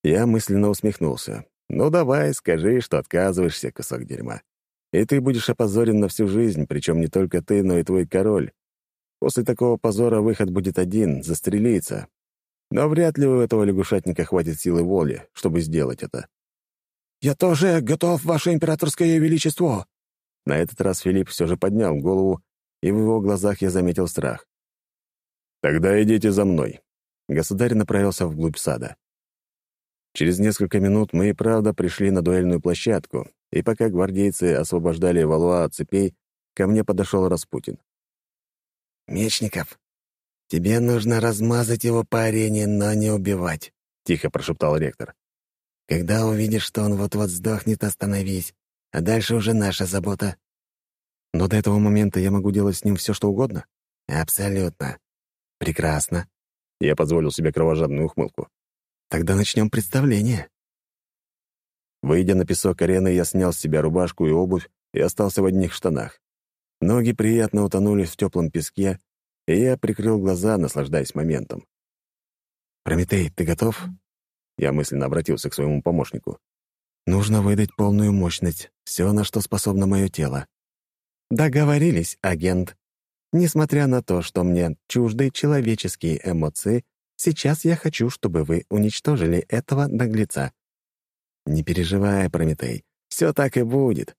Я мысленно усмехнулся. «Ну давай, скажи, что отказываешься, кусок дерьма. И ты будешь опозорен на всю жизнь, причем не только ты, но и твой король. После такого позора выход будет один — застрелиться. Но вряд ли у этого лягушатника хватит силы воли, чтобы сделать это». «Я тоже готов, ваше императорское величество!» На этот раз Филипп все же поднял голову, и в его глазах я заметил страх. «Тогда идите за мной». Государь направился вглубь сада. Через несколько минут мы и правда пришли на дуэльную площадку, и пока гвардейцы освобождали Валуа от цепей, ко мне подошел Распутин. «Мечников, тебе нужно размазать его по арене, но не убивать», — тихо прошептал ректор. «Когда увидишь, что он вот-вот сдохнет, остановись, а дальше уже наша забота». «Но до этого момента я могу делать с ним все, что угодно?» «Абсолютно. Прекрасно». Я позволил себе кровожадную ухмылку. Тогда начнем представление. Выйдя на песок арены, я снял с себя рубашку и обувь и остался в одних штанах. Ноги приятно утонули в теплом песке, и я прикрыл глаза, наслаждаясь моментом. «Прометей, ты готов?» Я мысленно обратился к своему помощнику. «Нужно выдать полную мощность, все, на что способно мое тело». «Договорились, агент. Несмотря на то, что мне чужды человеческие эмоции, Сейчас я хочу, чтобы вы уничтожили этого наглеца». «Не переживай, Прометей, все так и будет».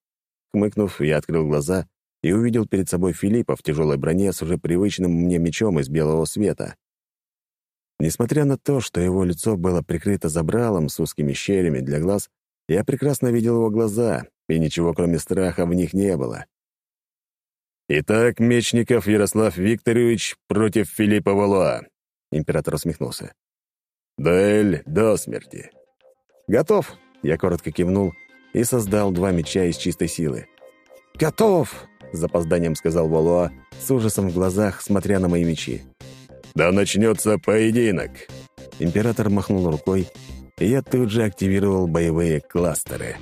Хмыкнув, я открыл глаза и увидел перед собой Филиппа в тяжелой броне с уже привычным мне мечом из белого света. Несмотря на то, что его лицо было прикрыто забралом с узкими щелями для глаз, я прекрасно видел его глаза, и ничего кроме страха в них не было. Итак, Мечников Ярослав Викторович против Филиппа Валуа. Император усмехнулся. «Дуэль до смерти». «Готов!» — я коротко кивнул и создал два меча из чистой силы. «Готов!» — с запозданием сказал Валуа, с ужасом в глазах, смотря на мои мечи. «Да начнется поединок!» Император махнул рукой, и я тут же активировал боевые кластеры.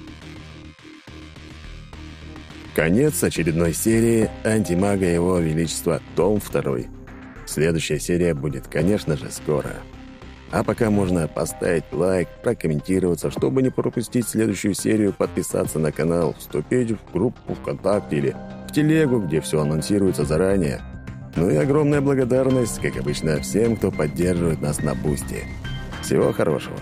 Конец очередной серии «Антимага Его Величества. Том 2». Следующая серия будет, конечно же, скоро. А пока можно поставить лайк, прокомментироваться, чтобы не пропустить следующую серию, подписаться на канал, вступить в группу ВКонтакте или в телегу, где все анонсируется заранее. Ну и огромная благодарность, как обычно, всем, кто поддерживает нас на Бусти. Всего хорошего.